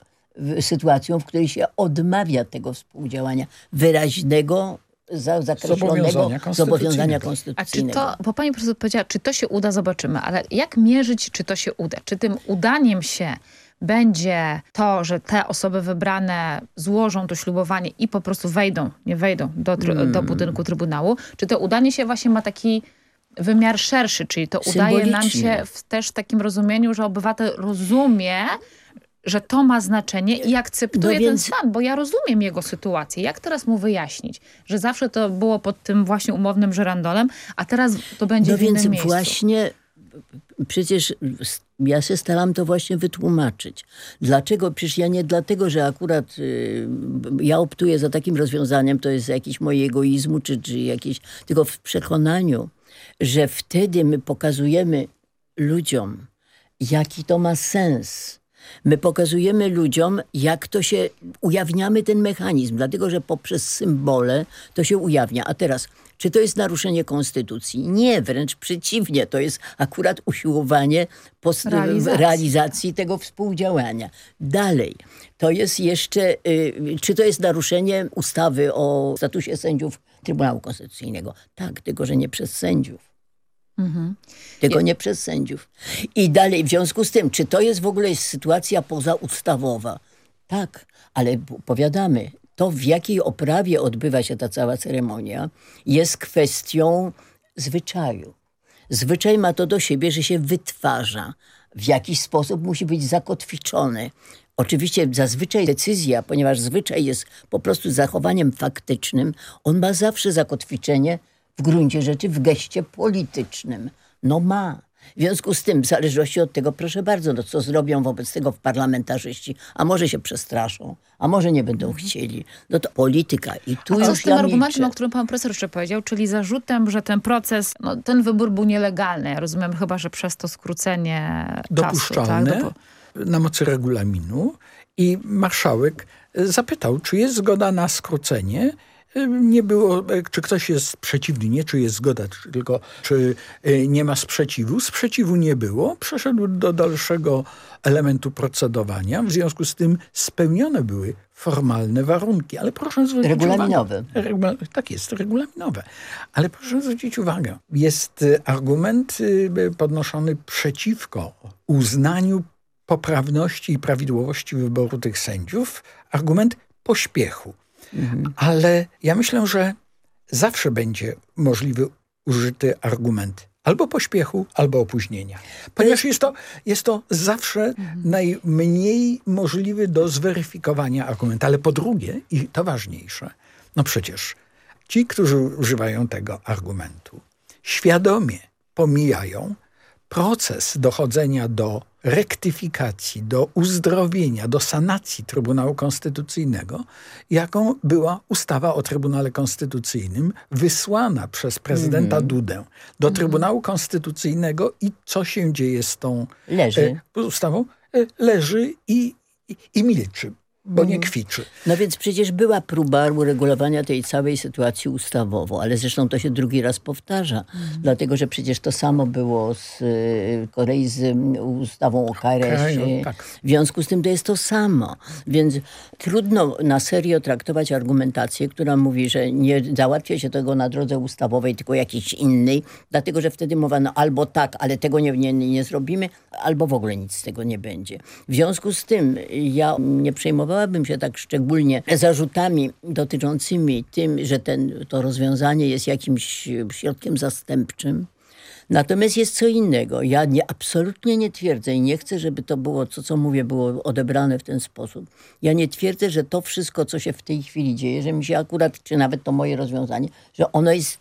sytuacją, w której się odmawia tego współdziałania wyraźnego za, zakreślonego zobowiązania konstytucyjnego. zobowiązania konstytucyjnego. A czy to, bo pani profesor powiedziała, czy to się uda, zobaczymy, ale jak mierzyć, czy to się uda? Czy tym udaniem się będzie to, że te osoby wybrane złożą to ślubowanie i po prostu wejdą, nie wejdą do, hmm. do budynku Trybunału, czy to udanie się właśnie ma taki wymiar szerszy, czyli to udaje nam się w też takim rozumieniu, że obywatel rozumie, że to ma znaczenie i akceptuje no więc... ten stan, bo ja rozumiem jego sytuację. Jak teraz mu wyjaśnić, że zawsze to było pod tym właśnie umownym żerandolem, a teraz to będzie no w innym więc miejscu. właśnie przecież ja się staram to właśnie wytłumaczyć. Dlaczego? Przecież ja nie dlatego, że akurat y, ja optuję za takim rozwiązaniem, to jest jakiś mój egoizmu, czy, czy jakieś, tylko w przekonaniu, że wtedy my pokazujemy ludziom, jaki to ma sens My pokazujemy ludziom, jak to się, ujawniamy ten mechanizm, dlatego że poprzez symbole to się ujawnia. A teraz, czy to jest naruszenie konstytucji? Nie, wręcz przeciwnie. To jest akurat usiłowanie realizacji. realizacji tego współdziałania. Dalej, to jest jeszcze, y, czy to jest naruszenie ustawy o statusie sędziów Trybunału Konstytucyjnego? Tak, tylko że nie przez sędziów. Mhm. Tylko nie przez sędziów. I dalej, w związku z tym, czy to jest w ogóle sytuacja pozaustawowa? Tak, ale powiadamy, to w jakiej oprawie odbywa się ta cała ceremonia jest kwestią zwyczaju. Zwyczaj ma to do siebie, że się wytwarza. W jakiś sposób musi być zakotwiczony. Oczywiście zazwyczaj decyzja, ponieważ zwyczaj jest po prostu zachowaniem faktycznym, on ma zawsze zakotwiczenie w gruncie rzeczy w geście politycznym. No ma. W związku z tym, w zależności od tego, proszę bardzo, no co zrobią wobec tego parlamentarzyści, a może się przestraszą, a może nie będą mhm. chcieli. No to polityka i tu a już z tym ja argumentem, milczę. o którym pan profesor jeszcze powiedział, czyli zarzutem, że ten proces, no, ten wybór był nielegalny. Ja rozumiem chyba, że przez to skrócenie Dopuszczalne czasu. Tak? na mocy regulaminu i marszałek zapytał, czy jest zgoda na skrócenie nie było, czy ktoś jest przeciwny, nie czy jest zgoda, tylko czy e, nie ma sprzeciwu. Sprzeciwu nie było. Przeszedł do dalszego elementu procedowania. W związku z tym spełnione były formalne warunki. Ale proszę zwrócić Regulaminowe. uwagę. tak jest, regulaminowe. Ale proszę zwrócić uwagę. Jest e, argument e, podnoszony przeciwko uznaniu poprawności i prawidłowości wyboru tych sędziów. Argument pośpiechu. Mhm. Ale ja myślę, że zawsze będzie możliwy użyty argument albo pośpiechu, albo opóźnienia. Ponieważ jest to, jest to zawsze mhm. najmniej możliwy do zweryfikowania argument. Ale po drugie, i to ważniejsze, no przecież ci, którzy używają tego argumentu, świadomie pomijają proces dochodzenia do rektyfikacji, do uzdrowienia, do sanacji Trybunału Konstytucyjnego, jaką była ustawa o Trybunale Konstytucyjnym wysłana przez prezydenta Mhm. Dudę do Trybunału Konstytucyjnego i co się dzieje z tą Leży. e, ustawą? E, leży i, i, i milczy, bo nie Mhm. kwiczy. No więc przecież była próba uregulowania tej całej sytuacji ustawowo, ale zresztą to się drugi raz powtarza, dlatego że przecież to samo było z y, kolei z y, ustawą o KRS. Kraju, tak. W związku z tym to jest to samo. Więc trudno na serio traktować argumentację, która mówi, że nie załatwia się tego na drodze ustawowej, tylko jakiejś innej, dlatego że wtedy mowa no albo tak, ale tego nie, nie, nie zrobimy, albo w ogóle nic z tego nie będzie. W związku z tym ja nie przejmowałabym się tak szczególnie zarzutami dotyczącymi tym, że ten, to rozwiązanie jest jakimś środkiem zastępczym. Natomiast jest co innego. Ja nie, absolutnie nie twierdzę i nie chcę, żeby to było, to co mówię, było odebrane w ten sposób. Ja nie twierdzę, że to wszystko, co się w tej chwili dzieje, że mi się akurat, czy nawet to moje rozwiązanie, że ono jest,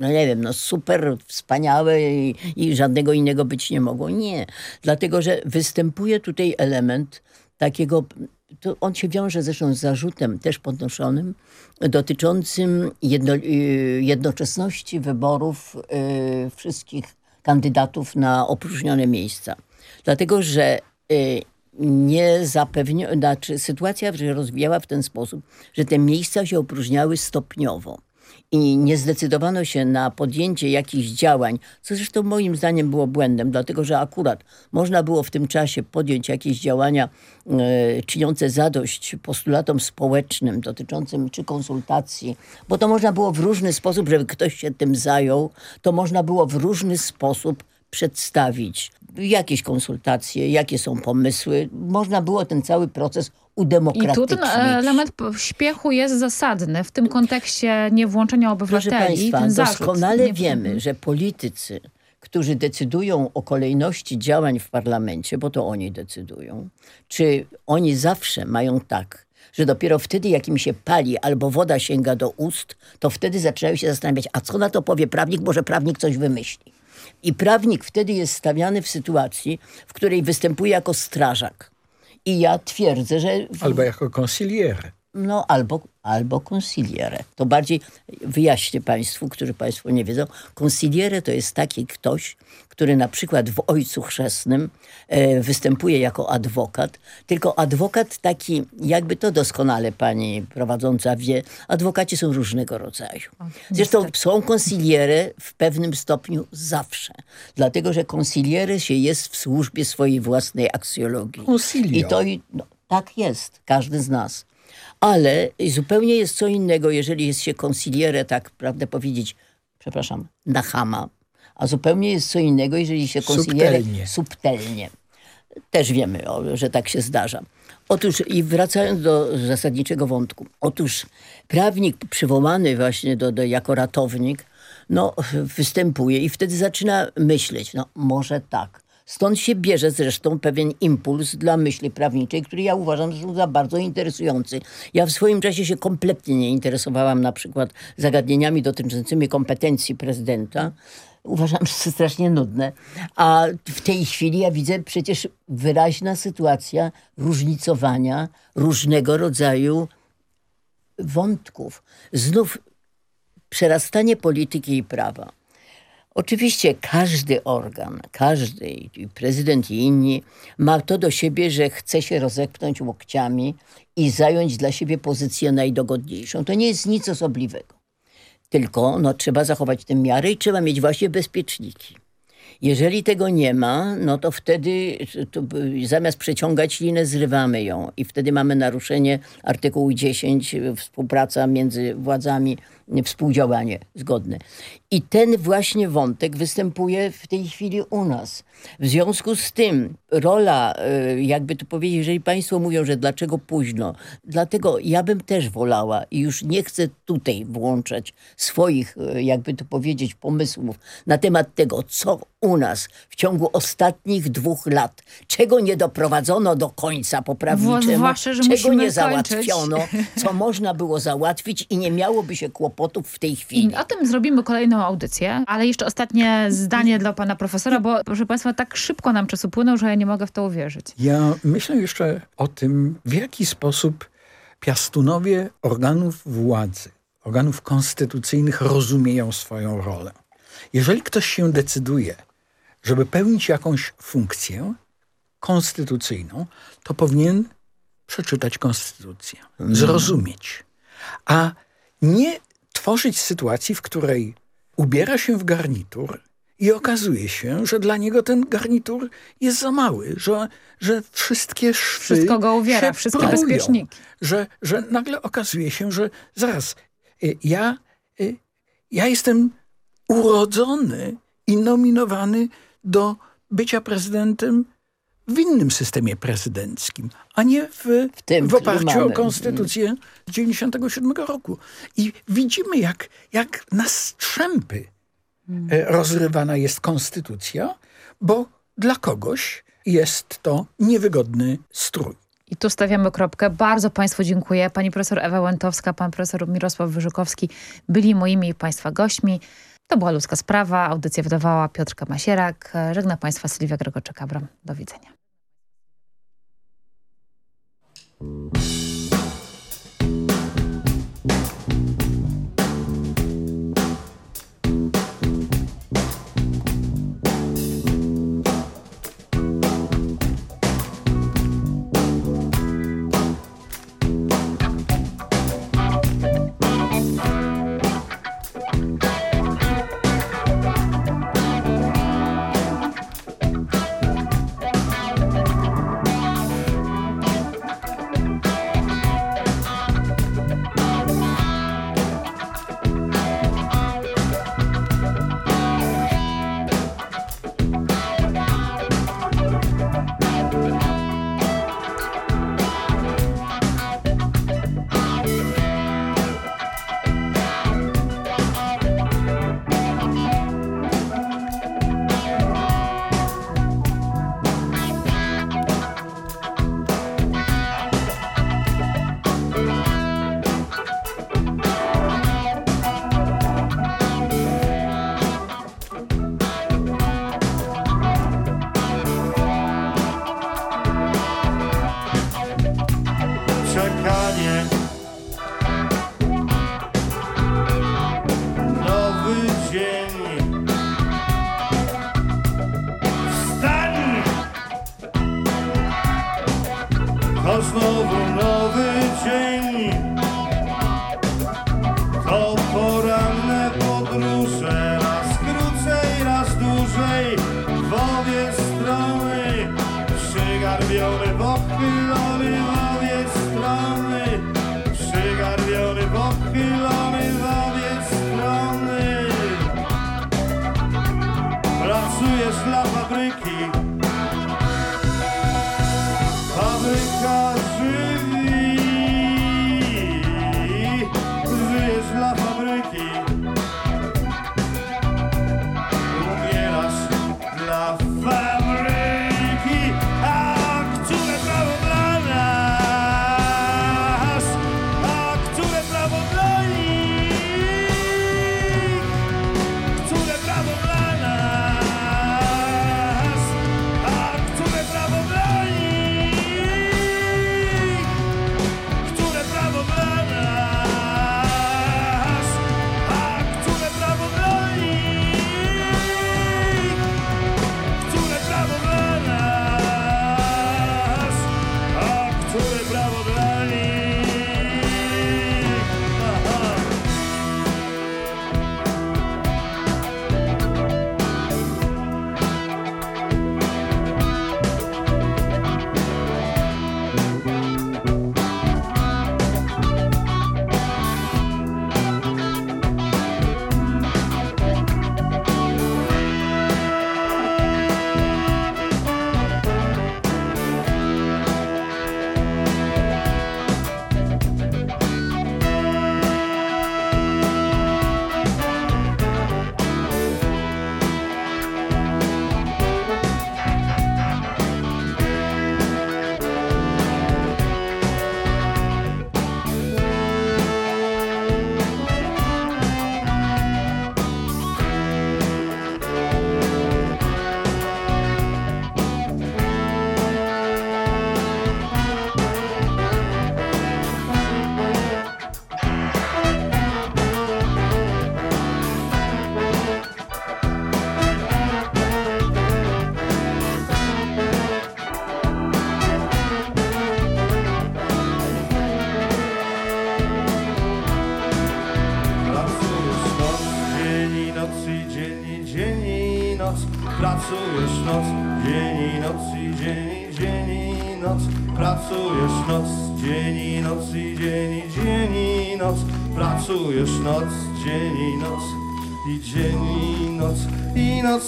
no nie wiem, no super wspaniałe i, i żadnego innego być nie mogło. Nie. Dlatego, że występuje tutaj element takiego to on się wiąże zresztą z zarzutem też podnoszonym dotyczącym jedno, y, jednoczesności wyborów y, wszystkich kandydatów na opróżnione miejsca. Dlatego, że y, nie zapewniono, znaczy sytuacja się rozwijała w ten sposób, że te miejsca się opróżniały stopniowo i nie zdecydowano się na podjęcie jakichś działań, co zresztą moim zdaniem było błędem, dlatego że akurat można było w tym czasie podjąć jakieś działania e, czyniące zadość postulatom społecznym dotyczącym czy konsultacji, bo to można było w różny sposób, żeby ktoś się tym zajął, to można było w różny sposób przedstawić jakieś konsultacje, jakie są pomysły. Można było ten cały proces I tu udemokratycznić. ten element śpiechu jest zasadny w tym kontekście niewłączenia Proszę obywateli. Państwa, ten zarzut. doskonale Nie- wiemy, że politycy, którzy decydują o kolejności działań w parlamencie, bo to oni decydują, czy oni zawsze mają tak, że dopiero wtedy, jak im się pali albo woda sięga do ust, to wtedy zaczynają się zastanawiać, a co na to powie prawnik, może prawnik coś wymyśli. I prawnik wtedy jest stawiany w sytuacji, w której występuje jako strażak. I ja twierdzę, że Albo jako konsiliere. No albo, albo consigliere. To bardziej wyjaśnię Państwu, którzy Państwo nie wiedzą. Consigliere to jest taki ktoś, który na przykład w Ojcu Chrzestnym e, występuje jako adwokat, tylko adwokat taki, jakby to doskonale pani prowadząca wie, adwokaci są różnego rodzaju. Zresztą są consigliere w pewnym stopniu zawsze, dlatego że consigliere się jest w służbie swojej własnej aksjologii. Concilio. I to i, no, tak jest, każdy z nas. Ale zupełnie jest co innego, jeżeli jest się konsilierę, tak prawdę powiedzieć, przepraszam, na chama, a zupełnie jest co innego, jeżeli się konsilierę Subtelnie. subtelnie. Też wiemy, o, że tak się zdarza. Otóż i wracając do zasadniczego wątku. Otóż prawnik przywołany właśnie do, do, jako ratownik, no występuje i wtedy zaczyna myśleć, no może tak. Stąd się bierze zresztą pewien impuls dla myśli prawniczej, który ja uważam za bardzo interesujący. Ja w swoim czasie się kompletnie nie interesowałam na przykład zagadnieniami dotyczącymi kompetencji prezydenta. Uważam, że to strasznie nudne. A w tej chwili ja widzę przecież wyraźna sytuacja różnicowania różnego rodzaju wątków. Znów przerastanie polityki i prawa. Oczywiście każdy organ, każdy, i prezydent i inni, ma to do siebie, że chce się rozepchnąć łokciami i zająć dla siebie pozycję najdogodniejszą. To nie jest nic osobliwego. Tylko no, trzeba zachować tę miarę i trzeba mieć właśnie bezpieczniki. Jeżeli tego nie ma, no to wtedy to, zamiast przeciągać linę, zrywamy ją i wtedy mamy naruszenie artykułu 10, współpraca między władzami, współdziałanie zgodne. I ten właśnie wątek występuje w tej chwili u nas. W związku z tym rola, jakby to powiedzieć, jeżeli państwo mówią, że dlaczego późno, dlatego ja bym też wolała i już nie chcę tutaj włączać swoich, jakby to powiedzieć, pomysłów na temat tego, co u nas w ciągu ostatnich dwóch lat, czego nie doprowadzono do końca poprawniczemu, Zwłaszcza, czego nie kończyć. załatwiono, co można było załatwić i nie miałoby się kłopotu kłopotów w tej chwili. I o tym zrobimy kolejną audycję, ale jeszcze ostatnie zdanie dla pana profesora, bo proszę państwa, tak szybko nam czas upłynął, że ja nie mogę w to uwierzyć. Ja myślę jeszcze o tym, w jaki sposób piastunowie organów władzy, organów konstytucyjnych rozumieją swoją rolę. Jeżeli ktoś się decyduje, żeby pełnić jakąś funkcję konstytucyjną, to powinien przeczytać konstytucję, zrozumieć, a nie tworzyć sytuacji, w której ubiera się w garnitur i okazuje się, że dla niego ten garnitur jest za mały, że, że wszystkie szwy Wszystko go uwiera, wszystkie prują, bezpieczniki. Że, że nagle okazuje się, że zaraz, y, ja, y, ja jestem urodzony i nominowany do bycia prezydentem w innym systemie prezydenckim, a nie w, w, tym, w oparciu o konstytucję z 97 roku. I widzimy, jak, jak na strzępy e, rozrywana jest konstytucja, bo dla kogoś jest to niewygodny strój. I tu stawiamy kropkę. Bardzo Państwu dziękuję. Pani profesor Ewa Łętowska, pan profesor Mirosław Wyżykowski byli moimi i Państwa gośćmi. To była Ludzka Sprawa. Audycję wydawała Piotrka Masierak. Żegna Państwa Sylwia Gregoczek-Abram. Do widzenia.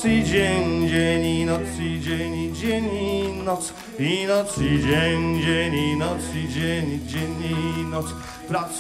I dzień, dzień i noc i dzień i dzień i noc, i noc i dzień, dzień i noc i dzień dzień i noc, pracuję.